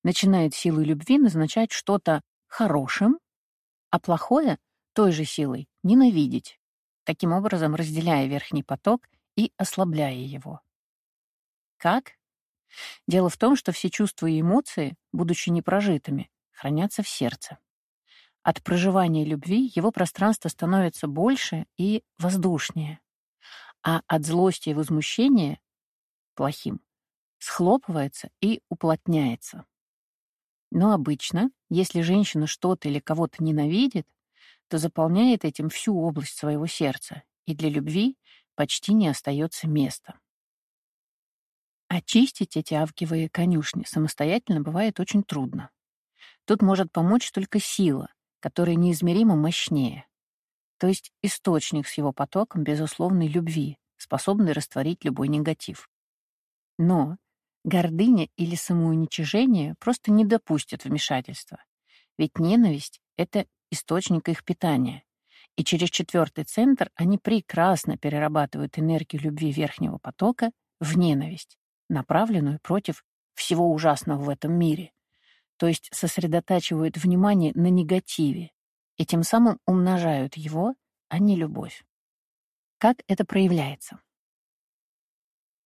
начинает силой любви назначать что-то хорошим, а плохое — той же силой ненавидеть, таким образом разделяя верхний поток и ослабляя его. Как? Дело в том, что все чувства и эмоции, будучи непрожитыми, хранятся в сердце. От проживания любви его пространство становится больше и воздушнее, а от злости и возмущения — плохим — схлопывается и уплотняется. Но обычно, если женщина что-то или кого-то ненавидит, то заполняет этим всю область своего сердца, и для любви почти не остается места. Очистить эти авгиевые конюшни самостоятельно бывает очень трудно. Тут может помочь только сила, которая неизмеримо мощнее, то есть источник с его потоком безусловной любви, способный растворить любой негатив. Но гордыня или самоуничижение просто не допустят вмешательства, ведь ненависть — это источник их питания, и через четвертый центр они прекрасно перерабатывают энергию любви верхнего потока в ненависть, направленную против всего ужасного в этом мире, то есть сосредотачивают внимание на негативе и тем самым умножают его, а не любовь. Как это проявляется?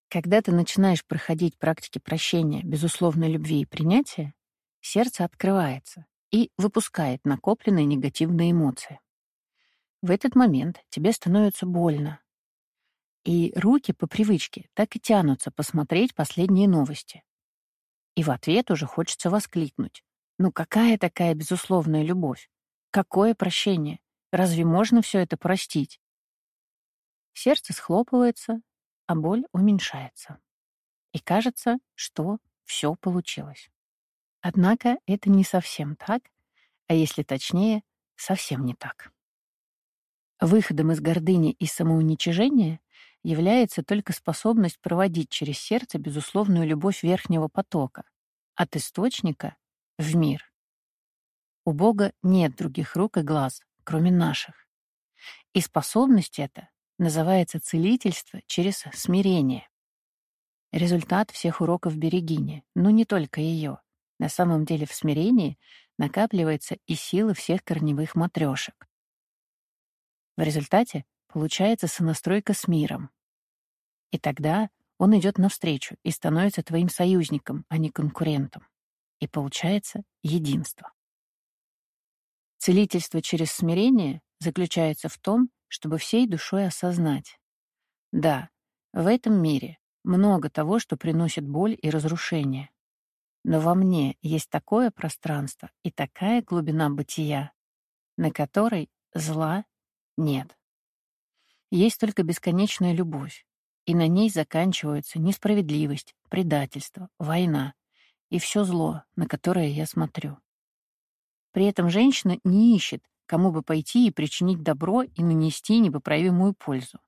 Когда ты начинаешь проходить практики прощения, безусловной любви и принятия, сердце открывается и выпускает накопленные негативные эмоции. В этот момент тебе становится больно, и руки по привычке так и тянутся посмотреть последние новости. И в ответ уже хочется воскликнуть. Ну какая такая безусловная любовь? Какое прощение? Разве можно все это простить? Сердце схлопывается, а боль уменьшается. И кажется, что все получилось. Однако это не совсем так, а если точнее, совсем не так. Выходом из гордыни и самоуничижения является только способность проводить через сердце безусловную любовь верхнего потока, от источника в мир. У Бога нет других рук и глаз, кроме наших. И способность эта называется целительство через смирение. Результат всех уроков Берегини, но не только ее. На самом деле в смирении накапливается и сила всех корневых матрешек. В результате получается сонастройка с миром, и тогда он идет навстречу и становится твоим союзником, а не конкурентом. И получается единство. Целительство через смирение заключается в том, чтобы всей душой осознать. Да, в этом мире много того, что приносит боль и разрушение. Но во мне есть такое пространство и такая глубина бытия, на которой зла нет. Есть только бесконечная любовь, и на ней заканчиваются несправедливость, предательство, война и все зло, на которое я смотрю. При этом женщина не ищет, кому бы пойти и причинить добро и нанести непоправимую пользу.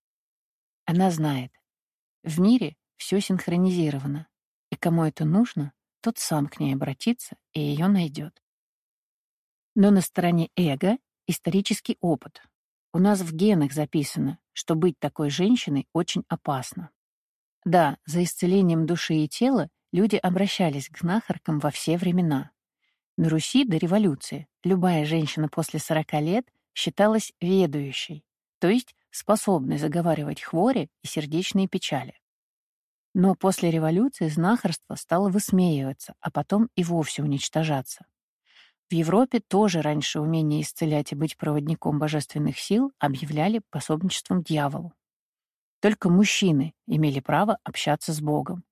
Она знает, в мире все синхронизировано, и кому это нужно, тот сам к ней обратится и ее найдет. Но на стороне эго — исторический опыт. У нас в генах записано, что быть такой женщиной очень опасно. Да, за исцелением души и тела люди обращались к знахаркам во все времена. На Руси до революции любая женщина после 40 лет считалась ведающей, то есть способной заговаривать хвори и сердечные печали. Но после революции знахарство стало высмеиваться, а потом и вовсе уничтожаться. В Европе тоже раньше умение исцелять и быть проводником божественных сил объявляли пособничеством дьяволу. Только мужчины имели право общаться с Богом,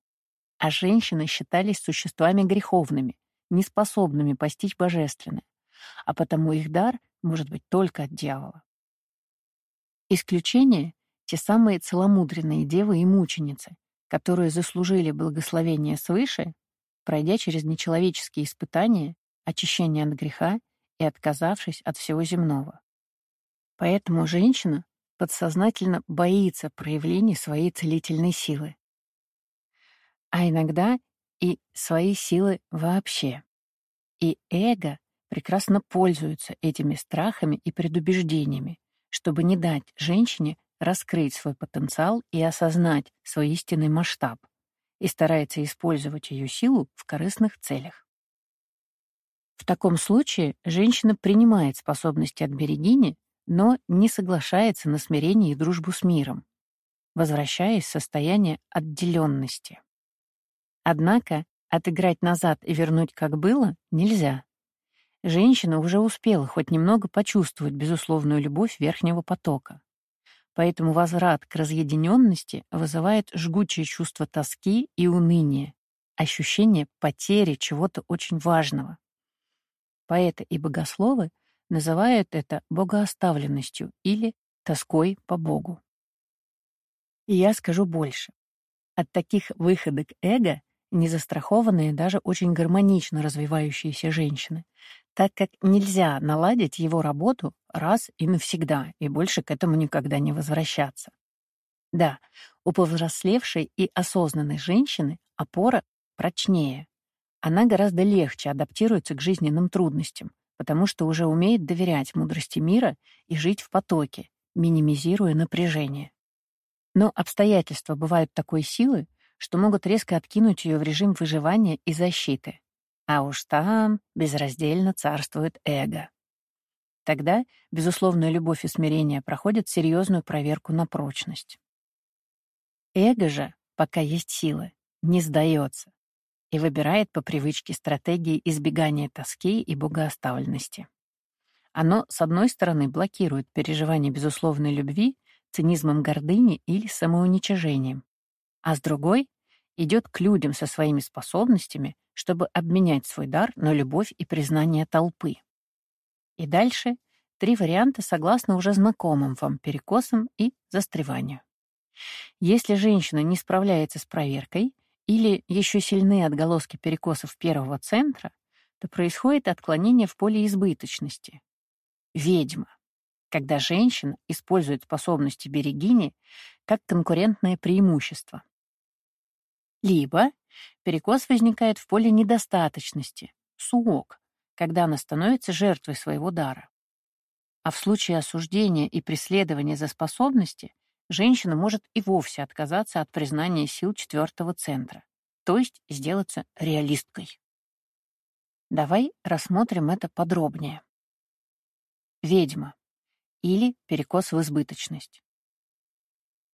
а женщины считались существами греховными, неспособными постичь божественное, а потому их дар может быть только от дьявола. Исключение — те самые целомудренные девы и мученицы, которые заслужили благословение свыше, пройдя через нечеловеческие испытания очищение от греха и отказавшись от всего земного. Поэтому женщина подсознательно боится проявления своей целительной силы. А иногда и своей силы вообще. И эго прекрасно пользуется этими страхами и предубеждениями, чтобы не дать женщине раскрыть свой потенциал и осознать свой истинный масштаб и старается использовать ее силу в корыстных целях. В таком случае женщина принимает способности от Берегини, но не соглашается на смирение и дружбу с миром, возвращаясь в состояние отделенности. Однако отыграть назад и вернуть как было нельзя. Женщина уже успела хоть немного почувствовать безусловную любовь верхнего потока. Поэтому возврат к разъединенности вызывает жгучее чувство тоски и уныния, ощущение потери чего-то очень важного. Поэты и богословы называют это богооставленностью или тоской по Богу. И я скажу больше. От таких выходок эго не застрахованные даже очень гармонично развивающиеся женщины, так как нельзя наладить его работу раз и навсегда, и больше к этому никогда не возвращаться. Да, у повзрослевшей и осознанной женщины опора прочнее. Она гораздо легче адаптируется к жизненным трудностям, потому что уже умеет доверять мудрости мира и жить в потоке, минимизируя напряжение. Но обстоятельства бывают такой силы, что могут резко откинуть ее в режим выживания и защиты. А уж там безраздельно царствует эго. Тогда безусловная любовь и смирение проходят серьезную проверку на прочность. Эго же, пока есть силы, не сдается и выбирает по привычке стратегии избегания тоски и богооставленности. Оно, с одной стороны, блокирует переживание безусловной любви цинизмом гордыни или самоуничижением, а с другой идет к людям со своими способностями, чтобы обменять свой дар на любовь и признание толпы. И дальше три варианта согласно уже знакомым вам перекосам и застреванию. Если женщина не справляется с проверкой или еще сильны отголоски перекосов первого центра, то происходит отклонение в поле избыточности. Ведьма когда женщина использует способности берегини как конкурентное преимущество. Либо перекос возникает в поле недостаточности, суок, когда она становится жертвой своего дара. А в случае осуждения и преследования за способности женщина может и вовсе отказаться от признания сил четвертого центра, то есть сделаться реалисткой. Давай рассмотрим это подробнее. Ведьма или перекос в избыточность.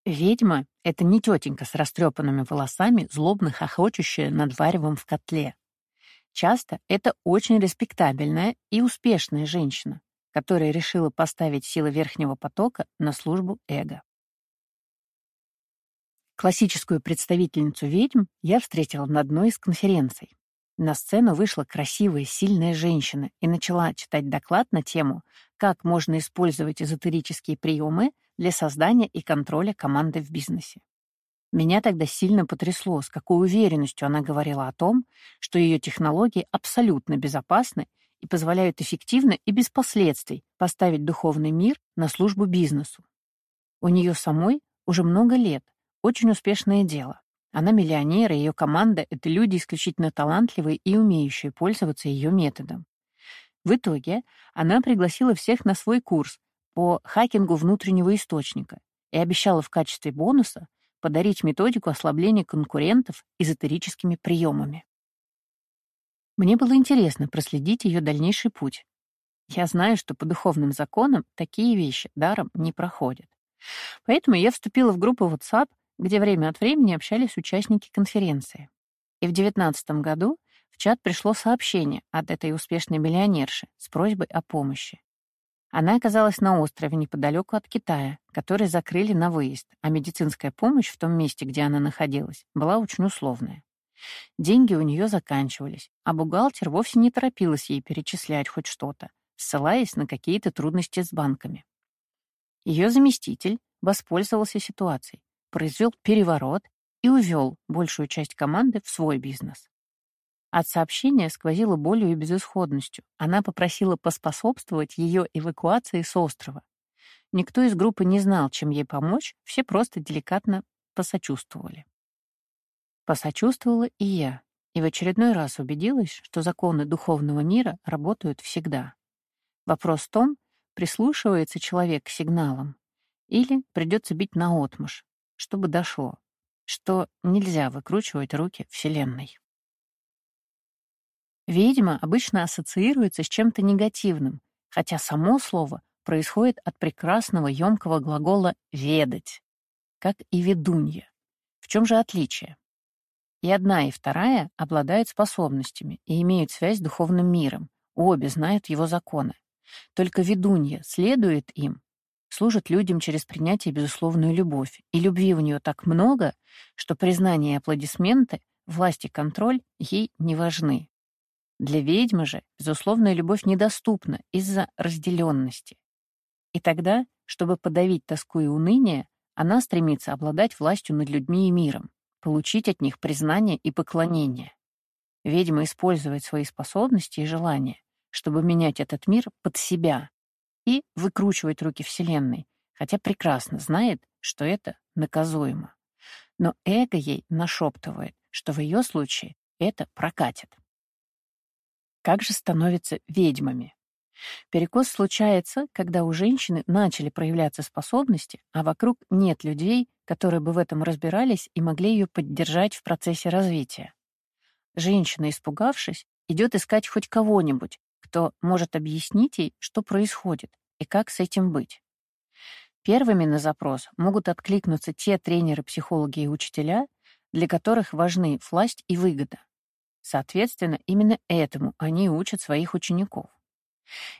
Ведьма — это не тетенька с растрепанными волосами, злобно хохочущая над варевом в котле. Часто это очень респектабельная и успешная женщина, которая решила поставить силы верхнего потока на службу эго. Классическую представительницу ведьм я встретила на одной из конференций. На сцену вышла красивая, сильная женщина и начала читать доклад на тему «Как можно использовать эзотерические приемы для создания и контроля команды в бизнесе». Меня тогда сильно потрясло, с какой уверенностью она говорила о том, что ее технологии абсолютно безопасны и позволяют эффективно и без последствий поставить духовный мир на службу бизнесу. У нее самой уже много лет, очень успешное дело. Она миллионер, и ее команда — это люди исключительно талантливые и умеющие пользоваться ее методом. В итоге она пригласила всех на свой курс по хакингу внутреннего источника и обещала в качестве бонуса подарить методику ослабления конкурентов эзотерическими приемами. Мне было интересно проследить ее дальнейший путь. Я знаю, что по духовным законам такие вещи даром не проходят. Поэтому я вступила в группу WhatsApp где время от времени общались участники конференции. И в 2019 году в чат пришло сообщение от этой успешной миллионерши с просьбой о помощи. Она оказалась на острове неподалеку от Китая, который закрыли на выезд, а медицинская помощь в том месте, где она находилась, была очень условная. Деньги у нее заканчивались, а бухгалтер вовсе не торопилась ей перечислять хоть что-то, ссылаясь на какие-то трудности с банками. Ее заместитель воспользовался ситуацией, произвел переворот и увел большую часть команды в свой бизнес. От сообщения сквозило болью и безысходностью. Она попросила поспособствовать ее эвакуации с острова. Никто из группы не знал, чем ей помочь, все просто деликатно посочувствовали. Посочувствовала и я, и в очередной раз убедилась, что законы духовного мира работают всегда. Вопрос в том, прислушивается человек к сигналам Или придется бить наотмашь, чтобы дошло, что нельзя выкручивать руки Вселенной. Ведьма обычно ассоциируется с чем-то негативным, хотя само слово происходит от прекрасного емкого глагола «ведать», как и «ведунья». В чем же отличие? И одна, и вторая обладают способностями и имеют связь с духовным миром, обе знают его законы. Только ведунья следует им, служит людям через принятие безусловную любовь, и любви у нее так много, что признание и аплодисменты, власть и контроль ей не важны. Для ведьмы же безусловная любовь недоступна из-за разделенности. И тогда, чтобы подавить тоску и уныние, она стремится обладать властью над людьми и миром, получить от них признание и поклонение. Ведьма использует свои способности и желания, чтобы менять этот мир под себя и выкручивать руки Вселенной, хотя прекрасно знает, что это наказуемо. Но эго ей нашептывает, что в ее случае это прокатит. Как же становятся ведьмами? Перекос случается, когда у женщины начали проявляться способности, а вокруг нет людей, которые бы в этом разбирались и могли ее поддержать в процессе развития. Женщина, испугавшись, идет искать хоть кого-нибудь, кто может объяснить ей, что происходит и как с этим быть. Первыми на запрос могут откликнуться те тренеры, психологи и учителя, для которых важны власть и выгода. Соответственно, именно этому они учат своих учеников.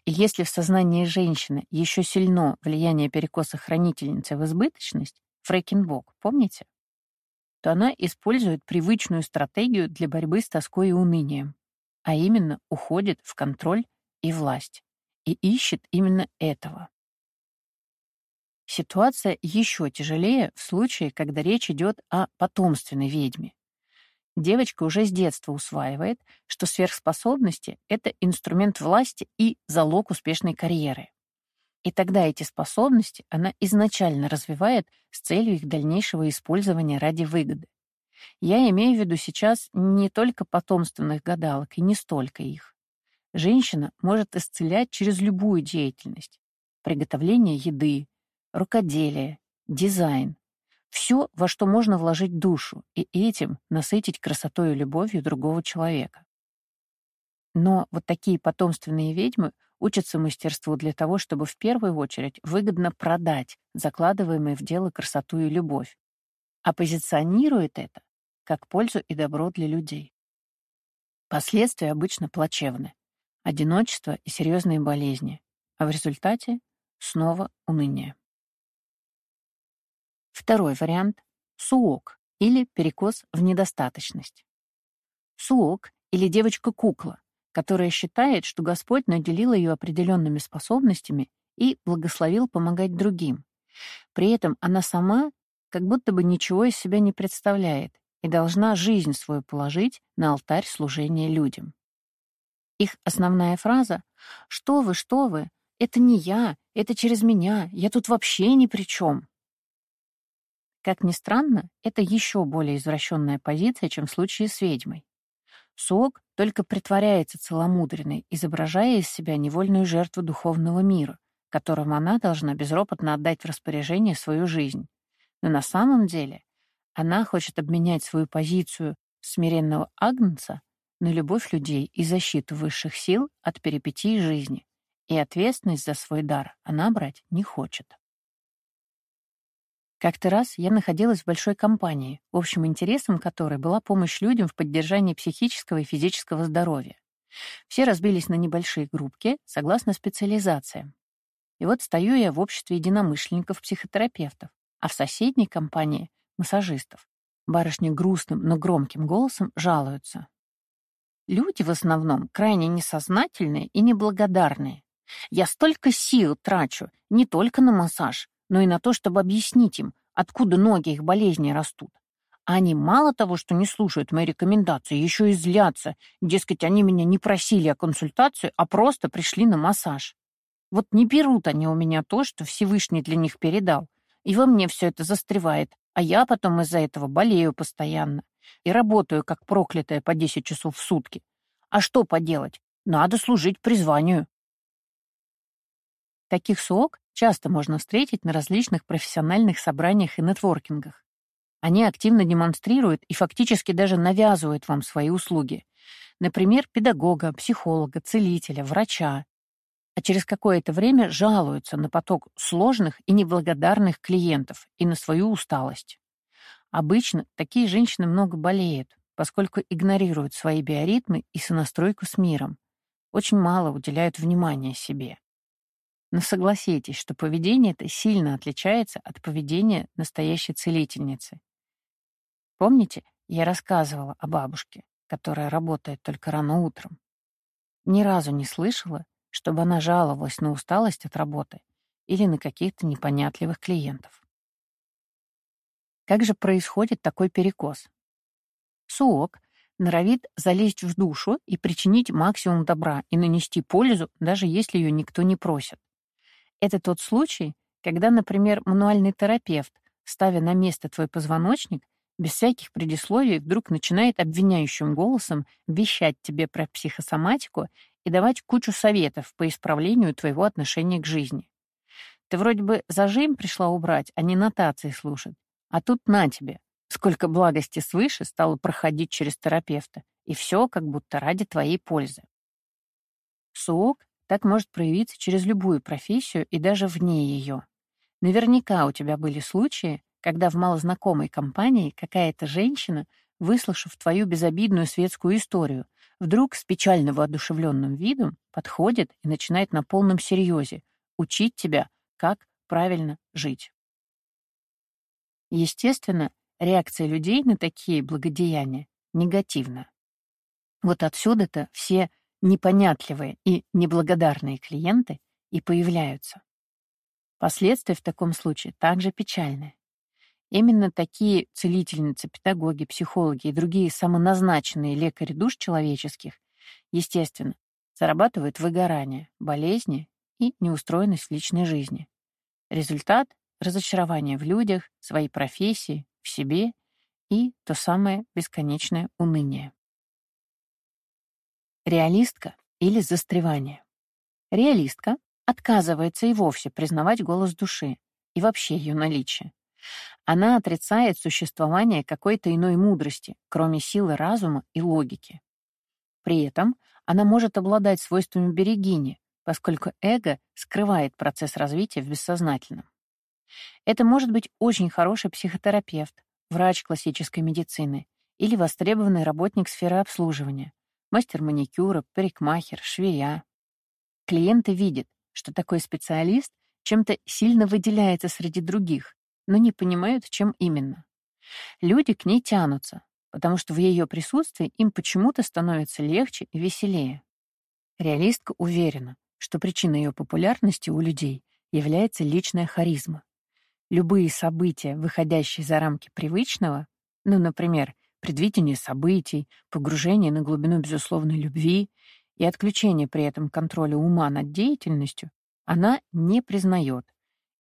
И если в сознании женщины еще сильно влияние перекоса хранительницы в избыточность, фрейкинбок, помните? То она использует привычную стратегию для борьбы с тоской и унынием, а именно уходит в контроль и власть, и ищет именно этого. Ситуация еще тяжелее в случае, когда речь идет о потомственной ведьме, Девочка уже с детства усваивает, что сверхспособности — это инструмент власти и залог успешной карьеры. И тогда эти способности она изначально развивает с целью их дальнейшего использования ради выгоды. Я имею в виду сейчас не только потомственных гадалок и не столько их. Женщина может исцелять через любую деятельность. Приготовление еды, рукоделие, дизайн, все, во что можно вложить душу, и этим насытить красотой и любовью другого человека. Но вот такие потомственные ведьмы учатся мастерству для того, чтобы в первую очередь выгодно продать закладываемые в дело красоту и любовь, а позиционирует это как пользу и добро для людей. Последствия обычно плачевны. Одиночество и серьезные болезни, а в результате снова уныние. Второй вариант — суок или перекос в недостаточность. Суок или девочка-кукла, которая считает, что Господь наделил ее определенными способностями и благословил помогать другим. При этом она сама как будто бы ничего из себя не представляет и должна жизнь свою положить на алтарь служения людям. Их основная фраза «Что вы, что вы? Это не я, это через меня, я тут вообще ни при чем». Как ни странно, это еще более извращенная позиция, чем в случае с ведьмой. Сок только притворяется целомудренной, изображая из себя невольную жертву духовного мира, которому она должна безропотно отдать в распоряжение свою жизнь. Но на самом деле она хочет обменять свою позицию смиренного агнца на любовь людей и защиту высших сил от перипетий жизни, и ответственность за свой дар она брать не хочет. Как-то раз я находилась в большой компании, общим интересом которой была помощь людям в поддержании психического и физического здоровья. Все разбились на небольшие группки, согласно специализациям. И вот стою я в обществе единомышленников-психотерапевтов, а в соседней компании — массажистов. Барышни грустным, но громким голосом жалуются. Люди в основном крайне несознательные и неблагодарные. Я столько сил трачу не только на массаж, но и на то, чтобы объяснить им, откуда ноги их болезней растут. Они мало того, что не слушают мои рекомендации, еще и злятся. Дескать, они меня не просили о консультации, а просто пришли на массаж. Вот не берут они у меня то, что Всевышний для них передал. И во мне все это застревает, а я потом из-за этого болею постоянно. И работаю, как проклятая, по 10 часов в сутки. А что поделать? Надо служить призванию. Таких СОК часто можно встретить на различных профессиональных собраниях и нетворкингах. Они активно демонстрируют и фактически даже навязывают вам свои услуги. Например, педагога, психолога, целителя, врача. А через какое-то время жалуются на поток сложных и неблагодарных клиентов и на свою усталость. Обычно такие женщины много болеют, поскольку игнорируют свои биоритмы и сонастройку с миром. Очень мало уделяют внимания себе. Но согласитесь, что поведение это сильно отличается от поведения настоящей целительницы. Помните, я рассказывала о бабушке, которая работает только рано утром? Ни разу не слышала, чтобы она жаловалась на усталость от работы или на каких-то непонятливых клиентов. Как же происходит такой перекос? Суок норовит залезть в душу и причинить максимум добра и нанести пользу, даже если ее никто не просит. Это тот случай, когда, например, мануальный терапевт, ставя на место твой позвоночник, без всяких предисловий вдруг начинает обвиняющим голосом вещать тебе про психосоматику и давать кучу советов по исправлению твоего отношения к жизни. Ты вроде бы зажим пришла убрать, а не нотации слушать. А тут на тебе. Сколько благости свыше стало проходить через терапевта. И все как будто ради твоей пользы. СУОК так может проявиться через любую профессию и даже вне ее. Наверняка у тебя были случаи, когда в малознакомой компании какая-то женщина, выслушав твою безобидную светскую историю, вдруг с печально воодушевленным видом подходит и начинает на полном серьезе учить тебя, как правильно жить. Естественно, реакция людей на такие благодеяния негативна. Вот отсюда-то все непонятливые и неблагодарные клиенты и появляются. Последствия в таком случае также печальные. Именно такие целительницы, педагоги, психологи и другие самоназначенные лекари душ человеческих, естественно, зарабатывают выгорание, болезни и неустроенность личной жизни. Результат — разочарование в людях, своей профессии, в себе и то самое бесконечное уныние. Реалистка или застревание. Реалистка отказывается и вовсе признавать голос души и вообще ее наличие. Она отрицает существование какой-то иной мудрости, кроме силы разума и логики. При этом она может обладать свойствами берегини, поскольку эго скрывает процесс развития в бессознательном. Это может быть очень хороший психотерапевт, врач классической медицины или востребованный работник сферы обслуживания, мастер маникюра, парикмахер, швея. Клиенты видят, что такой специалист чем-то сильно выделяется среди других, но не понимают, чем именно. Люди к ней тянутся, потому что в ее присутствии им почему-то становится легче и веселее. Реалистка уверена, что причиной ее популярности у людей является личная харизма. Любые события, выходящие за рамки привычного, ну, например, предвидение событий, погружение на глубину безусловной любви и отключение при этом контроля ума над деятельностью, она не признает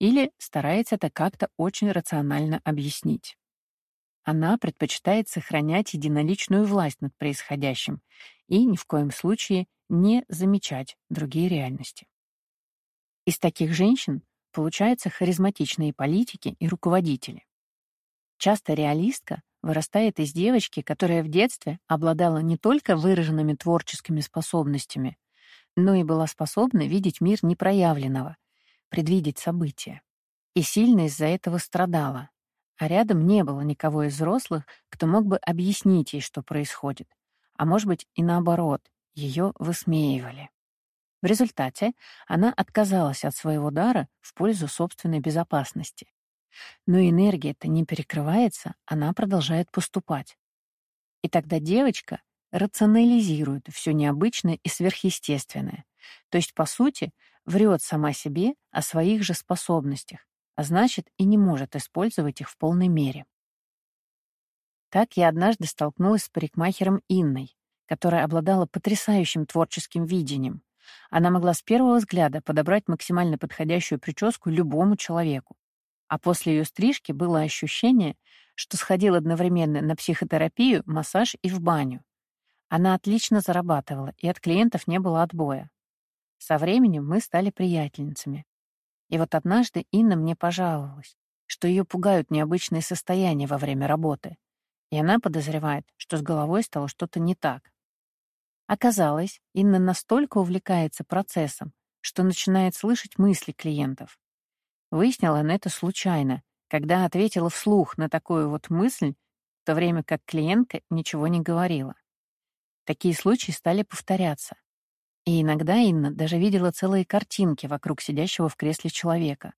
или старается это как-то очень рационально объяснить. Она предпочитает сохранять единоличную власть над происходящим и ни в коем случае не замечать другие реальности. Из таких женщин получаются харизматичные политики и руководители. Часто реалистка вырастает из девочки, которая в детстве обладала не только выраженными творческими способностями, но и была способна видеть мир непроявленного, предвидеть события. И сильно из-за этого страдала. А рядом не было никого из взрослых, кто мог бы объяснить ей, что происходит. А может быть и наоборот, ее высмеивали. В результате она отказалась от своего дара в пользу собственной безопасности. Но энергия-то не перекрывается, она продолжает поступать. И тогда девочка рационализирует все необычное и сверхъестественное. То есть, по сути, врет сама себе о своих же способностях, а значит и не может использовать их в полной мере. Так я однажды столкнулась с парикмахером Инной, которая обладала потрясающим творческим видением. Она могла с первого взгляда подобрать максимально подходящую прическу любому человеку. А после ее стрижки было ощущение, что сходил одновременно на психотерапию, массаж и в баню. Она отлично зарабатывала, и от клиентов не было отбоя. Со временем мы стали приятельницами. И вот однажды Инна мне пожаловалась, что ее пугают необычные состояния во время работы, и она подозревает, что с головой стало что-то не так. Оказалось, Инна настолько увлекается процессом, что начинает слышать мысли клиентов. Выяснила она это случайно, когда ответила вслух на такую вот мысль, в то время как клиентка ничего не говорила. Такие случаи стали повторяться. И иногда Инна даже видела целые картинки вокруг сидящего в кресле человека.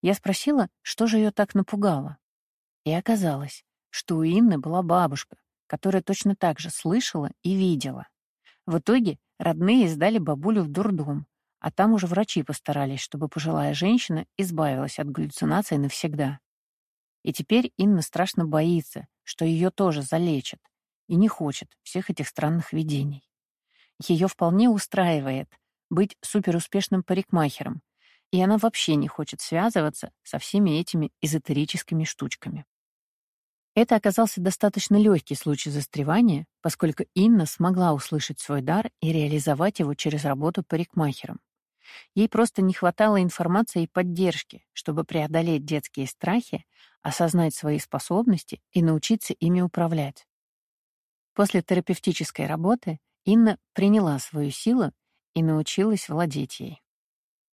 Я спросила, что же ее так напугало. И оказалось, что у Инны была бабушка, которая точно так же слышала и видела. В итоге родные сдали бабулю в дурдом, а там уже врачи постарались, чтобы пожилая женщина избавилась от галлюцинаций навсегда. И теперь Инна страшно боится, что ее тоже залечат, и не хочет всех этих странных видений. Ее вполне устраивает быть суперуспешным парикмахером, и она вообще не хочет связываться со всеми этими эзотерическими штучками. Это оказался достаточно легкий случай застревания, поскольку Инна смогла услышать свой дар и реализовать его через работу парикмахером. Ей просто не хватало информации и поддержки, чтобы преодолеть детские страхи, осознать свои способности и научиться ими управлять. После терапевтической работы Инна приняла свою силу и научилась владеть ей.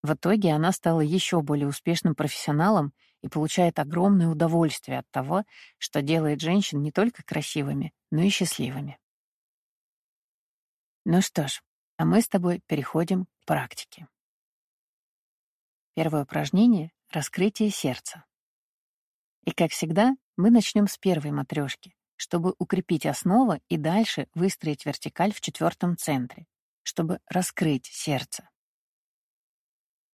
В итоге она стала еще более успешным профессионалом и получает огромное удовольствие от того, что делает женщин не только красивыми, но и счастливыми. Ну что ж, а мы с тобой переходим к практике. Первое упражнение — раскрытие сердца. И, как всегда, мы начнем с первой матрешки, чтобы укрепить основу и дальше выстроить вертикаль в четвертом центре, чтобы раскрыть сердце.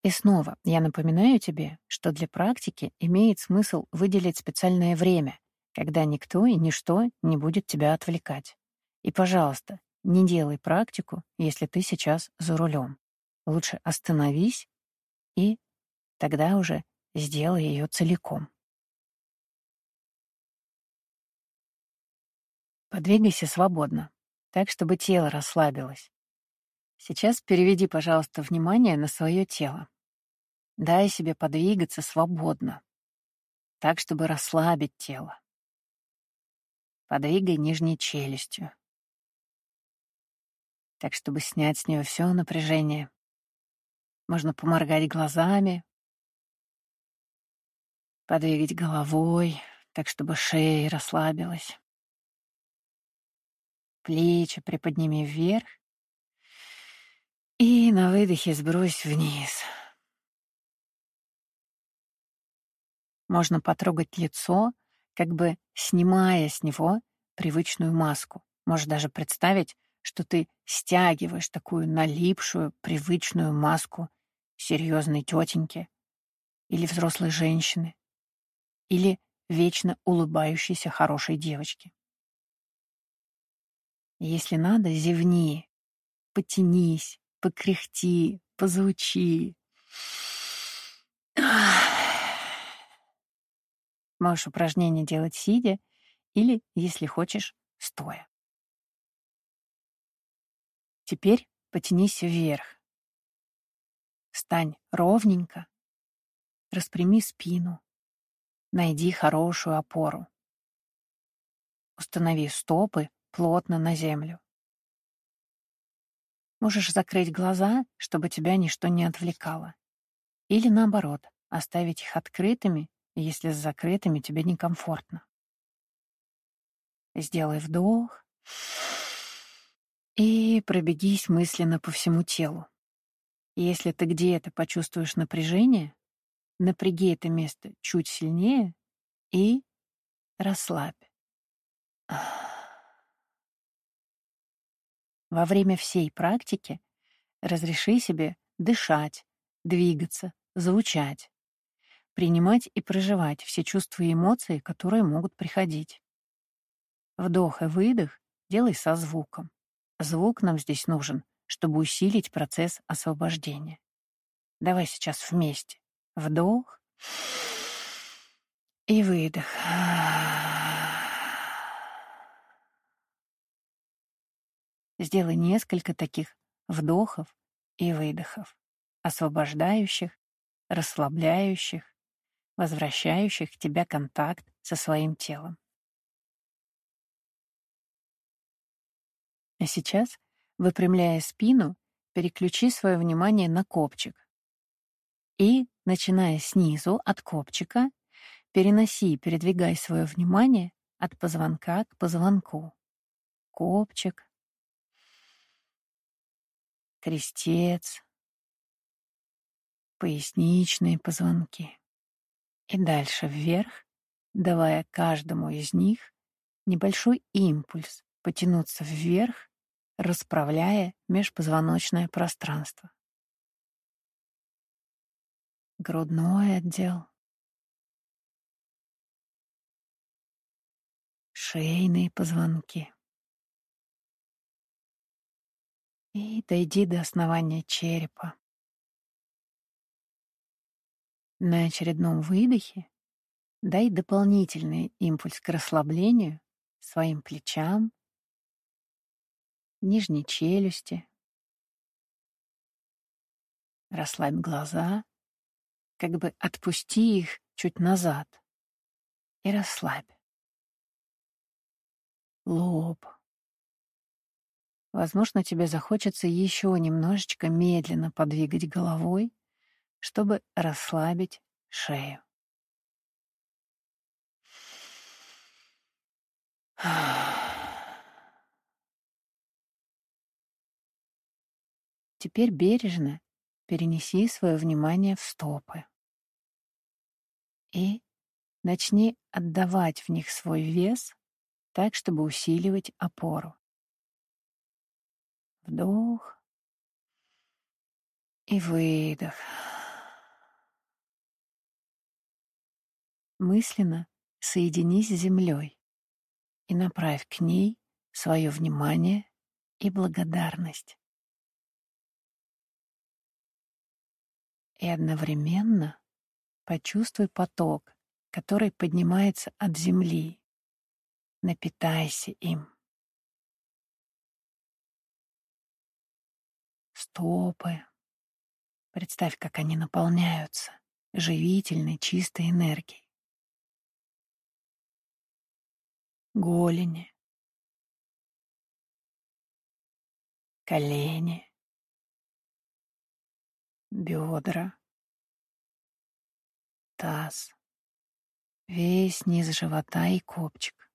И снова я напоминаю тебе, что для практики имеет смысл выделить специальное время, когда никто и ничто не будет тебя отвлекать. И, пожалуйста, не делай практику, если ты сейчас за рулем. Лучше остановись и тогда уже сделай ее целиком. Подвигайся свободно, так, чтобы тело расслабилось. Сейчас переведи, пожалуйста, внимание на свое тело. Дай себе подвигаться свободно, так, чтобы расслабить тело. Подвигай нижней челюстью, так, чтобы снять с нее все напряжение. Можно поморгать глазами, подвигать головой, так, чтобы шея расслабилась. Плечи приподними вверх и на выдохе сбрось вниз. Можно потрогать лицо, как бы снимая с него привычную маску. Можешь даже представить, что ты стягиваешь такую налипшую, привычную маску серьезной тетеньки или взрослой женщины, или вечно улыбающейся хорошей девочки. Если надо, зевни, потянись, покряхти, позвучи. Можешь упражнение делать сидя или, если хочешь, стоя. Теперь потянись вверх. Стань ровненько, распрями спину, найди хорошую опору. Установи стопы плотно на землю. Можешь закрыть глаза, чтобы тебя ничто не отвлекало. Или наоборот, оставить их открытыми, если с закрытыми тебе некомфортно. Сделай вдох и пробегись мысленно по всему телу. Если ты где-то почувствуешь напряжение, напряги это место чуть сильнее и расслабь. Во время всей практики разреши себе дышать, двигаться, звучать, принимать и проживать все чувства и эмоции, которые могут приходить. Вдох и выдох делай со звуком. Звук нам здесь нужен, чтобы усилить процесс освобождения. Давай сейчас вместе. Вдох и выдох. Сделай несколько таких вдохов и выдохов, освобождающих расслабляющих, возвращающих тебя контакт со своим телом. А сейчас, выпрямляя спину, переключи свое внимание на копчик. И, начиная снизу, от копчика, переноси и передвигай свое внимание от позвонка к позвонку. Копчик, крестец, поясничные позвонки. И дальше вверх, давая каждому из них небольшой импульс потянуться вверх, расправляя межпозвоночное пространство. Грудной отдел, шейные позвонки. И дойди до основания черепа. На очередном выдохе дай дополнительный импульс к расслаблению своим плечам, нижней челюсти. Расслабь глаза, как бы отпусти их чуть назад и расслабь. Лоб. Возможно, тебе захочется еще немножечко медленно подвигать головой, чтобы расслабить шею. Теперь бережно перенеси свое внимание в стопы и начни отдавать в них свой вес так, чтобы усиливать опору. Вдох и выдох. Мысленно соединись с землей и направь к ней свое внимание и благодарность. И одновременно почувствуй поток, который поднимается от земли. Напитайся им. Стопы. Представь, как они наполняются живительной, чистой энергией. голени, колени, бедра, таз, весь низ живота и копчик.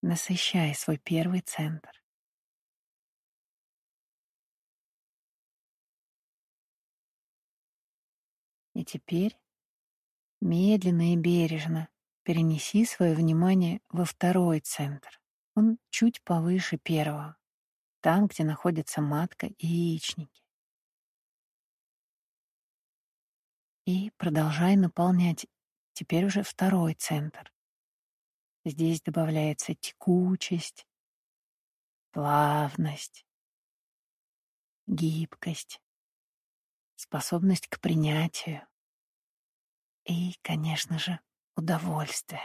Насыщай свой первый центр. И теперь Медленно и бережно перенеси свое внимание во второй центр. Он чуть повыше первого, там, где находится матка и яичники. И продолжай наполнять теперь уже второй центр. Здесь добавляется текучесть, плавность, гибкость, способность к принятию, и, конечно же, удовольствие.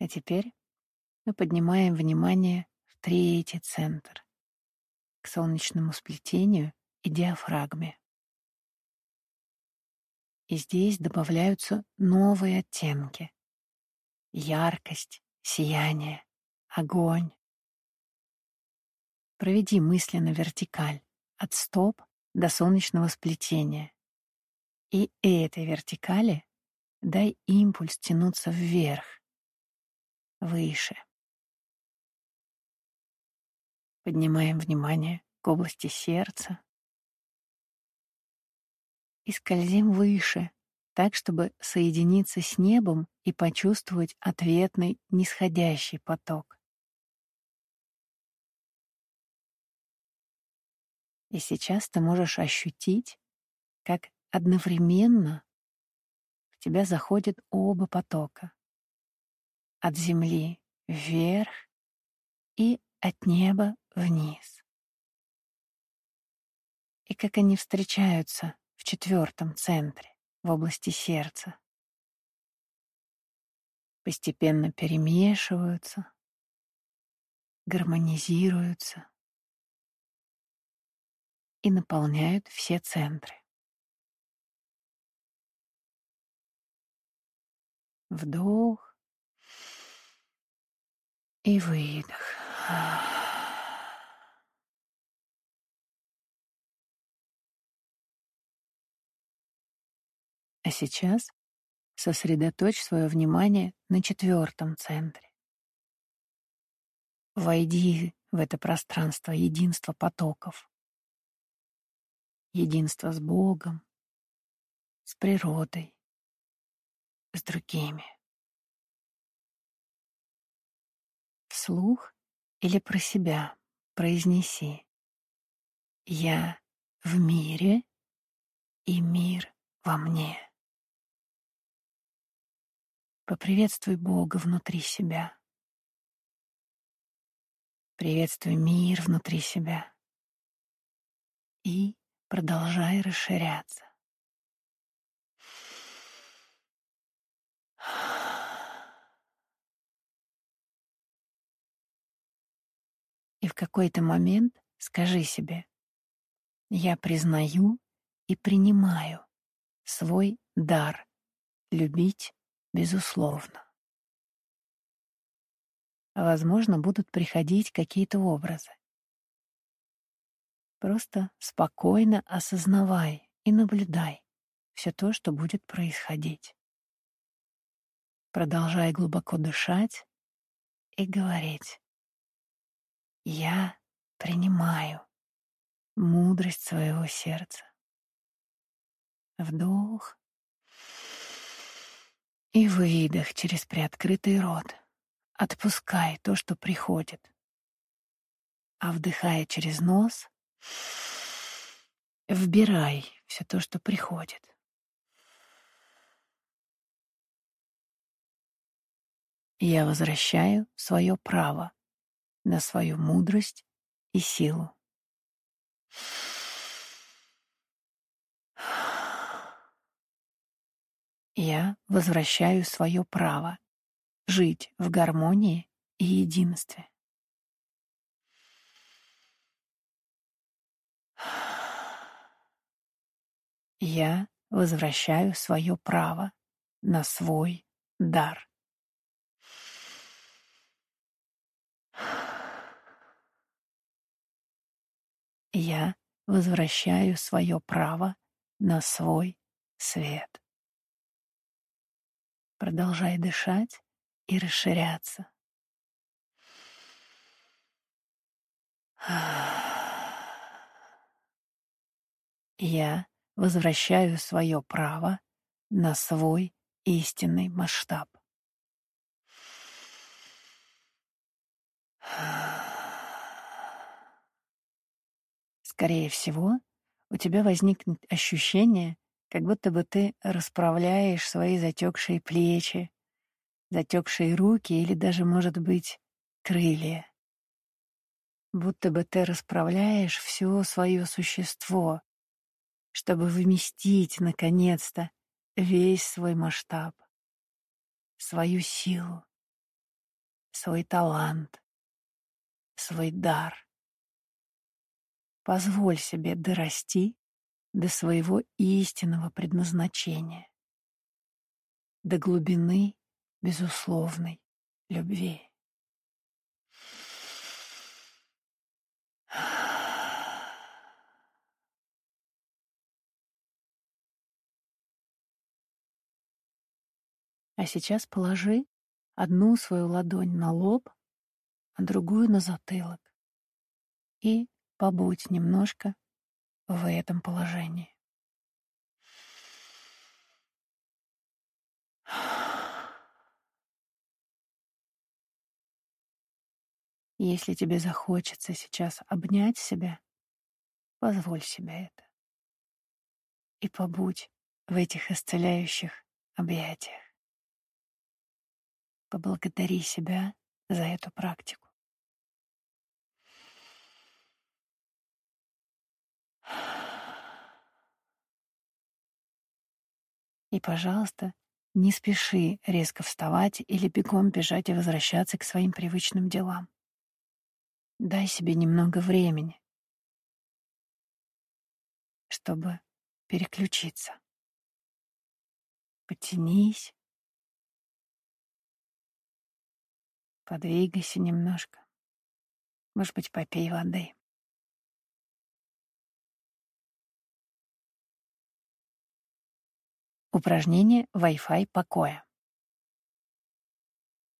А теперь мы поднимаем внимание в третий центр, к солнечному сплетению и диафрагме. И здесь добавляются новые оттенки. Яркость, сияние, огонь, Проведи мысленно вертикаль от стоп до солнечного сплетения. И этой вертикали дай импульс тянуться вверх, выше. Поднимаем внимание к области сердца и скользим выше, так, чтобы соединиться с небом и почувствовать ответный нисходящий поток. И сейчас ты можешь ощутить, как одновременно в тебя заходят оба потока. От земли вверх и от неба вниз. И как они встречаются в четвертом центре, в области сердца. Постепенно перемешиваются, гармонизируются и наполняют все центры. Вдох и выдох. А сейчас сосредоточь свое внимание на четвертом центре. Войди в это пространство единства потоков. Единство с Богом, с природой, с другими. Вслух или про себя произнеси «Я в мире и мир во мне». Поприветствуй Бога внутри себя. Приветствуй мир внутри себя. И продолжай расширяться. И в какой-то момент скажи себе, я признаю и принимаю свой дар любить безусловно. Возможно, будут приходить какие-то образы. Просто спокойно осознавай и наблюдай все то, что будет происходить. Продолжай глубоко дышать и говорить. Я принимаю мудрость своего сердца. Вдох и выдох через приоткрытый рот. Отпускай то, что приходит. А вдыхая через нос, вбирай все то, что приходит. Я возвращаю свое право на свою мудрость и силу. Я возвращаю свое право жить в гармонии и единстве. Я возвращаю свое право на свой дар. Я возвращаю свое право на свой свет. Продолжай дышать и расширяться. Я возвращаю свое право на свой истинный масштаб. Скорее всего, у тебя возникнет ощущение, как будто бы ты расправляешь свои затекшие плечи, затекшие руки или даже, может быть, крылья. Будто бы ты расправляешь все свое существо, чтобы вместить, наконец-то, весь свой масштаб, свою силу, свой талант, свой дар. Позволь себе дорасти до своего истинного предназначения, до глубины безусловной любви. А сейчас положи одну свою ладонь на лоб, а другую на затылок. И побудь немножко в этом положении. Если тебе захочется сейчас обнять себя, позволь себе это. И побудь в этих исцеляющих объятиях. Поблагодари себя за эту практику. И, пожалуйста, Не спеши резко вставать или бегом бежать и возвращаться к своим привычным делам. Дай себе немного времени, чтобы переключиться. Потянись, подвигайся немножко. Может быть, попей воды. Упражнение Wi-Fi покоя.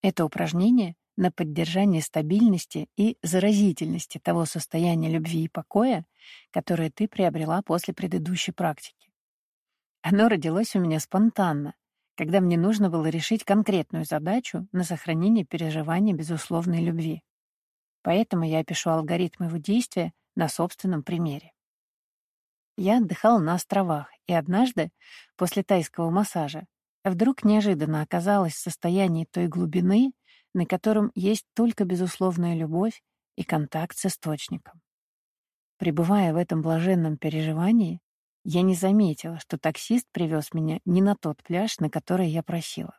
Это упражнение на поддержание стабильности и заразительности того состояния любви и покоя, которое ты приобрела после предыдущей практики. Оно родилось у меня спонтанно, когда мне нужно было решить конкретную задачу на сохранение переживания безусловной любви. Поэтому я опишу алгоритм его действия на собственном примере. Я отдыхала на островах, и однажды, после тайского массажа, вдруг неожиданно оказалась в состоянии той глубины, на котором есть только безусловная любовь и контакт с источником. Пребывая в этом блаженном переживании, я не заметила, что таксист привез меня не на тот пляж, на который я просила.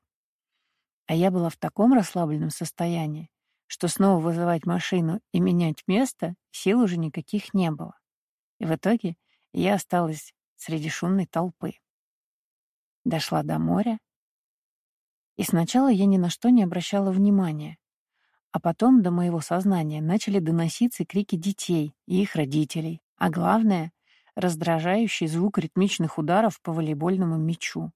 А я была в таком расслабленном состоянии, что снова вызывать машину и менять место сил уже никаких не было. И в итоге я осталась среди шумной толпы. Дошла до моря, и сначала я ни на что не обращала внимания, а потом до моего сознания начали доноситься крики детей и их родителей, а главное — раздражающий звук ритмичных ударов по волейбольному мячу.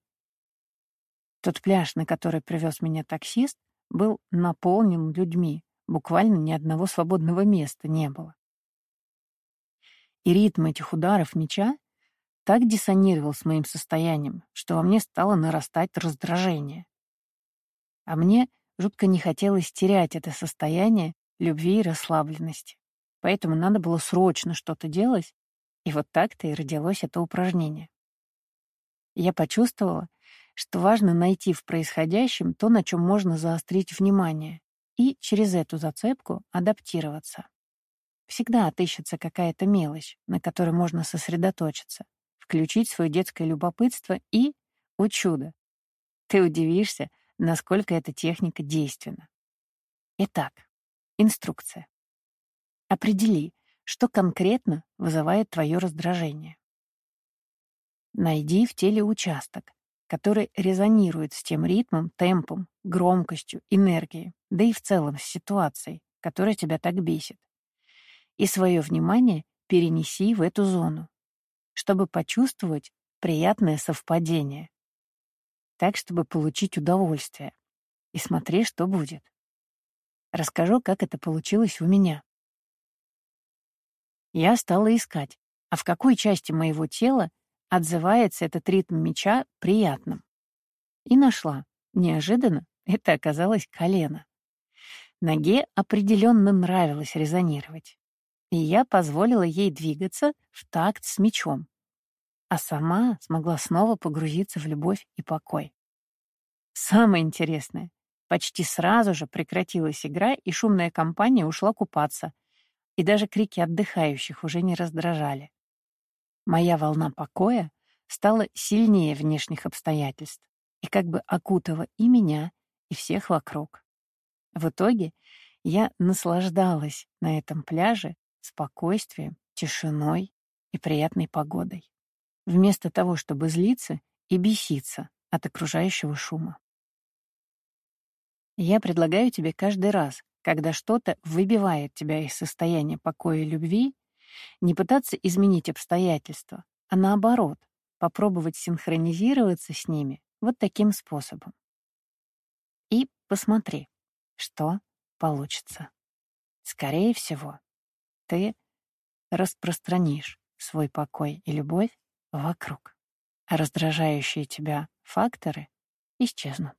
Тот пляж, на который привез меня таксист, был наполнен людьми, буквально ни одного свободного места не было. И ритм этих ударов меча так диссонировал с моим состоянием, что во мне стало нарастать раздражение. А мне жутко не хотелось терять это состояние любви и расслабленности. Поэтому надо было срочно что-то делать, и вот так-то и родилось это упражнение. Я почувствовала, что важно найти в происходящем то, на чем можно заострить внимание, и через эту зацепку адаптироваться. Всегда отыщется какая-то мелочь, на которой можно сосредоточиться, включить свое детское любопытство и, о чудо, ты удивишься, насколько эта техника действенна. Итак, инструкция. Определи, что конкретно вызывает твое раздражение. Найди в теле участок, который резонирует с тем ритмом, темпом, громкостью, энергией, да и в целом с ситуацией, которая тебя так бесит и свое внимание перенеси в эту зону, чтобы почувствовать приятное совпадение. Так, чтобы получить удовольствие. И смотри, что будет. Расскажу, как это получилось у меня. Я стала искать, а в какой части моего тела отзывается этот ритм меча приятным. И нашла. Неожиданно это оказалось колено. Ноге определенно нравилось резонировать и я позволила ей двигаться в такт с мечом, а сама смогла снова погрузиться в любовь и покой. Самое интересное, почти сразу же прекратилась игра, и шумная компания ушла купаться, и даже крики отдыхающих уже не раздражали. Моя волна покоя стала сильнее внешних обстоятельств и как бы окутала и меня, и всех вокруг. В итоге я наслаждалась на этом пляже спокойствием, тишиной и приятной погодой, вместо того, чтобы злиться и беситься от окружающего шума. Я предлагаю тебе каждый раз, когда что-то выбивает тебя из состояния покоя и любви, не пытаться изменить обстоятельства, а наоборот, попробовать синхронизироваться с ними вот таким способом. И посмотри, что получится. Скорее всего, ты распространишь свой покой и любовь вокруг, а раздражающие тебя факторы исчезнут.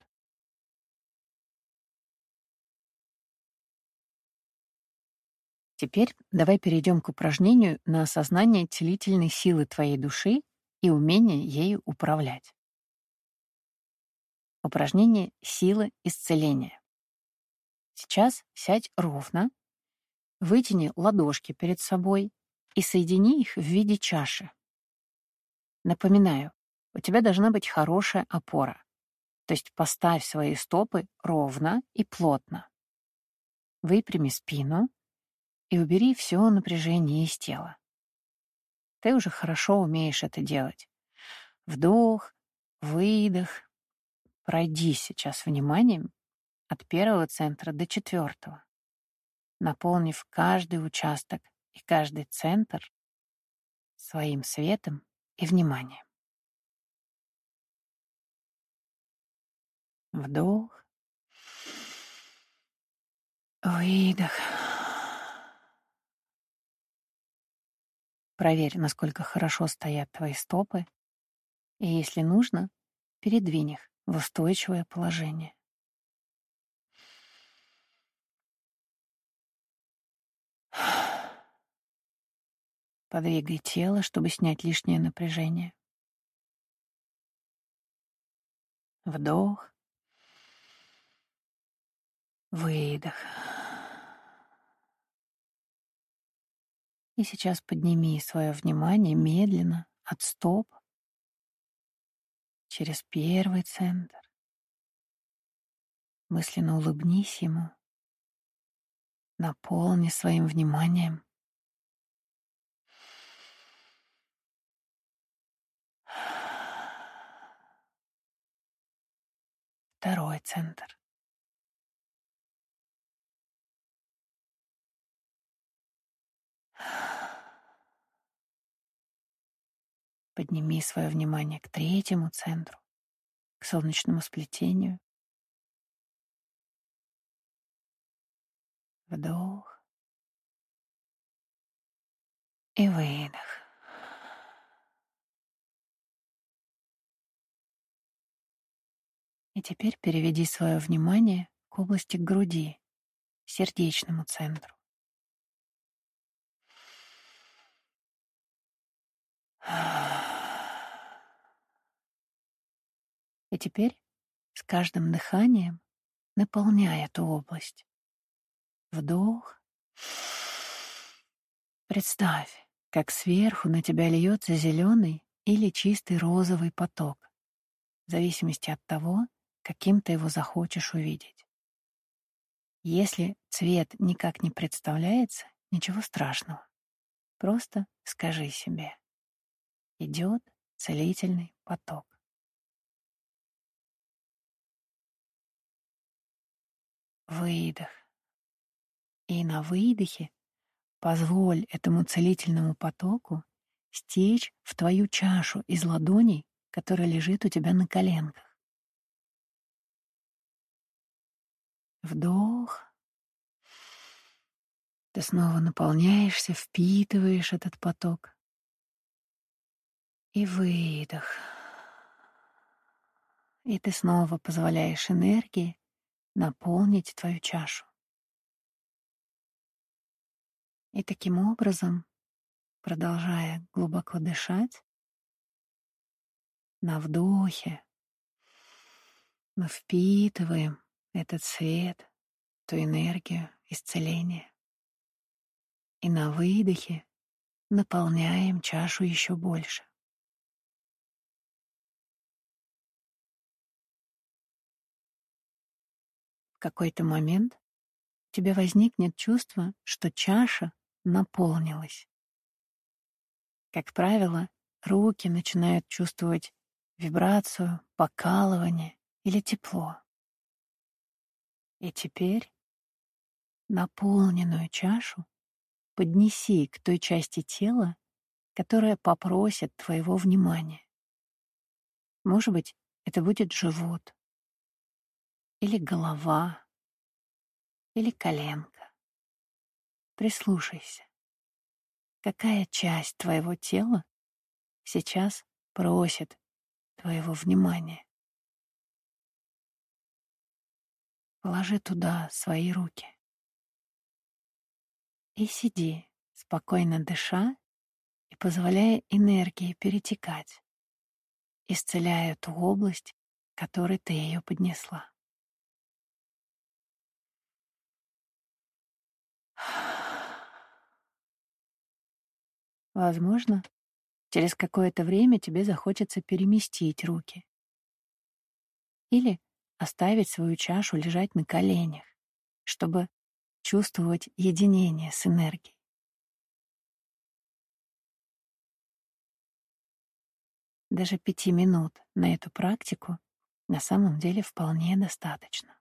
Теперь давай перейдем к упражнению на осознание целительной силы твоей души и умение ею управлять. Упражнение «Сила исцеления». Сейчас сядь ровно Вытяни ладошки перед собой и соедини их в виде чаши. Напоминаю, у тебя должна быть хорошая опора. То есть поставь свои стопы ровно и плотно. Выпрями спину и убери все напряжение из тела. Ты уже хорошо умеешь это делать. Вдох, выдох. Пройди сейчас вниманием от первого центра до четвертого, наполнив каждый участок и каждый центр своим светом и вниманием. Вдох. Выдох. Проверь, насколько хорошо стоят твои стопы, и, если нужно, передвинь их в устойчивое положение. Подвигай тело, чтобы снять лишнее напряжение. Вдох. Выдох. И сейчас подними свое внимание медленно от стоп через первый центр. Мысленно улыбнись ему. Наполни своим вниманием. Второй центр. Подними свое внимание к третьему центру, к солнечному сплетению. Вдох и выдох. И теперь переведи свое внимание к области груди, сердечному центру. И теперь с каждым дыханием наполняй эту область. Вдох. Представь, как сверху на тебя льется зеленый или чистый розовый поток, в зависимости от того, каким ты его захочешь увидеть. Если цвет никак не представляется, ничего страшного. Просто скажи себе идет целительный поток. Выдох. И на выдохе позволь этому целительному потоку стечь в твою чашу из ладоней, которая лежит у тебя на коленках. Вдох. Ты снова наполняешься, впитываешь этот поток. И выдох. И ты снова позволяешь энергии наполнить твою чашу. И таким образом, продолжая глубоко дышать, на вдохе мы впитываем этот свет, ту энергию исцеления. И на выдохе наполняем чашу еще больше. какой-то момент у тебя возникнет чувство, что чаша наполнилась. Как правило, руки начинают чувствовать вибрацию, покалывание или тепло. И теперь наполненную чашу поднеси к той части тела, которая попросит твоего внимания. Может быть, это будет живот, или голова, или коленка. Прислушайся. Какая часть твоего тела сейчас просит твоего внимания? Положи туда свои руки. И сиди, спокойно дыша и позволяя энергии перетекать, исцеляя ту область, которой ты ее поднесла. Возможно, через какое-то время тебе захочется переместить руки. Или оставить свою чашу лежать на коленях, чтобы чувствовать единение с энергией. Даже пяти минут на эту практику на самом деле вполне достаточно.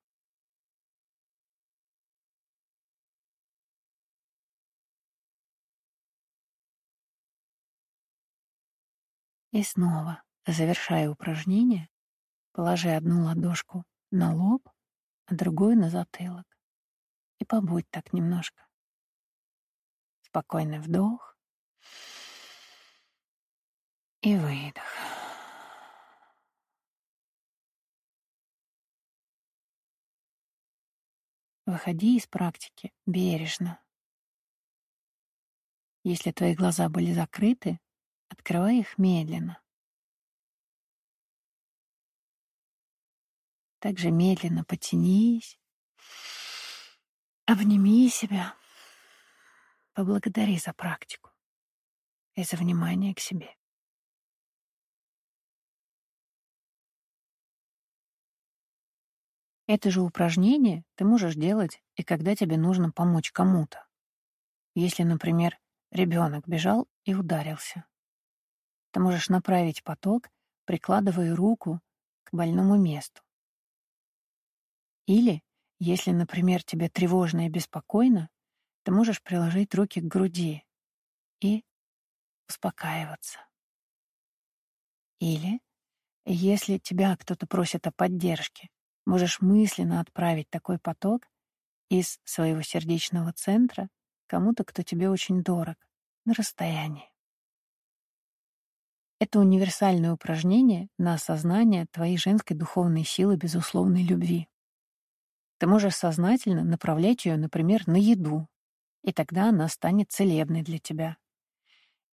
И снова, завершая упражнение, положи одну ладошку на лоб, а другую на затылок. И побудь так немножко. Спокойный вдох и выдох. Выходи из практики бережно. Если твои глаза были закрыты, открывай их медленно. Также медленно потянись, обними себя, поблагодари за практику и за внимание к себе. Это же упражнение ты можешь делать и когда тебе нужно помочь кому-то. Если, например, ребенок бежал и ударился. Ты можешь направить поток, прикладывая руку к больному месту. Или, если, например, тебе тревожно и беспокойно, ты можешь приложить руки к груди и успокаиваться. Или, если тебя кто-то просит о поддержке, Можешь мысленно отправить такой поток из своего сердечного центра кому-то, кто тебе очень дорог, на расстоянии. Это универсальное упражнение на осознание твоей женской духовной силы безусловной любви. Ты можешь сознательно направлять ее, например, на еду, и тогда она станет целебной для тебя.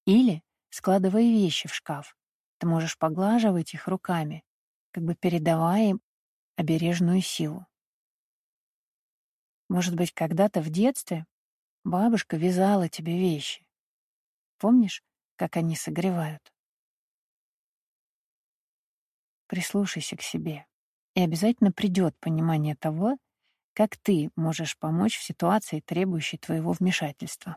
Или, складывая вещи в шкаф, ты можешь поглаживать их руками, как бы передавая им обережную силу. Может быть, когда-то в детстве бабушка вязала тебе вещи. Помнишь, как они согревают? Прислушайся к себе, и обязательно придет понимание того, как ты можешь помочь в ситуации, требующей твоего вмешательства.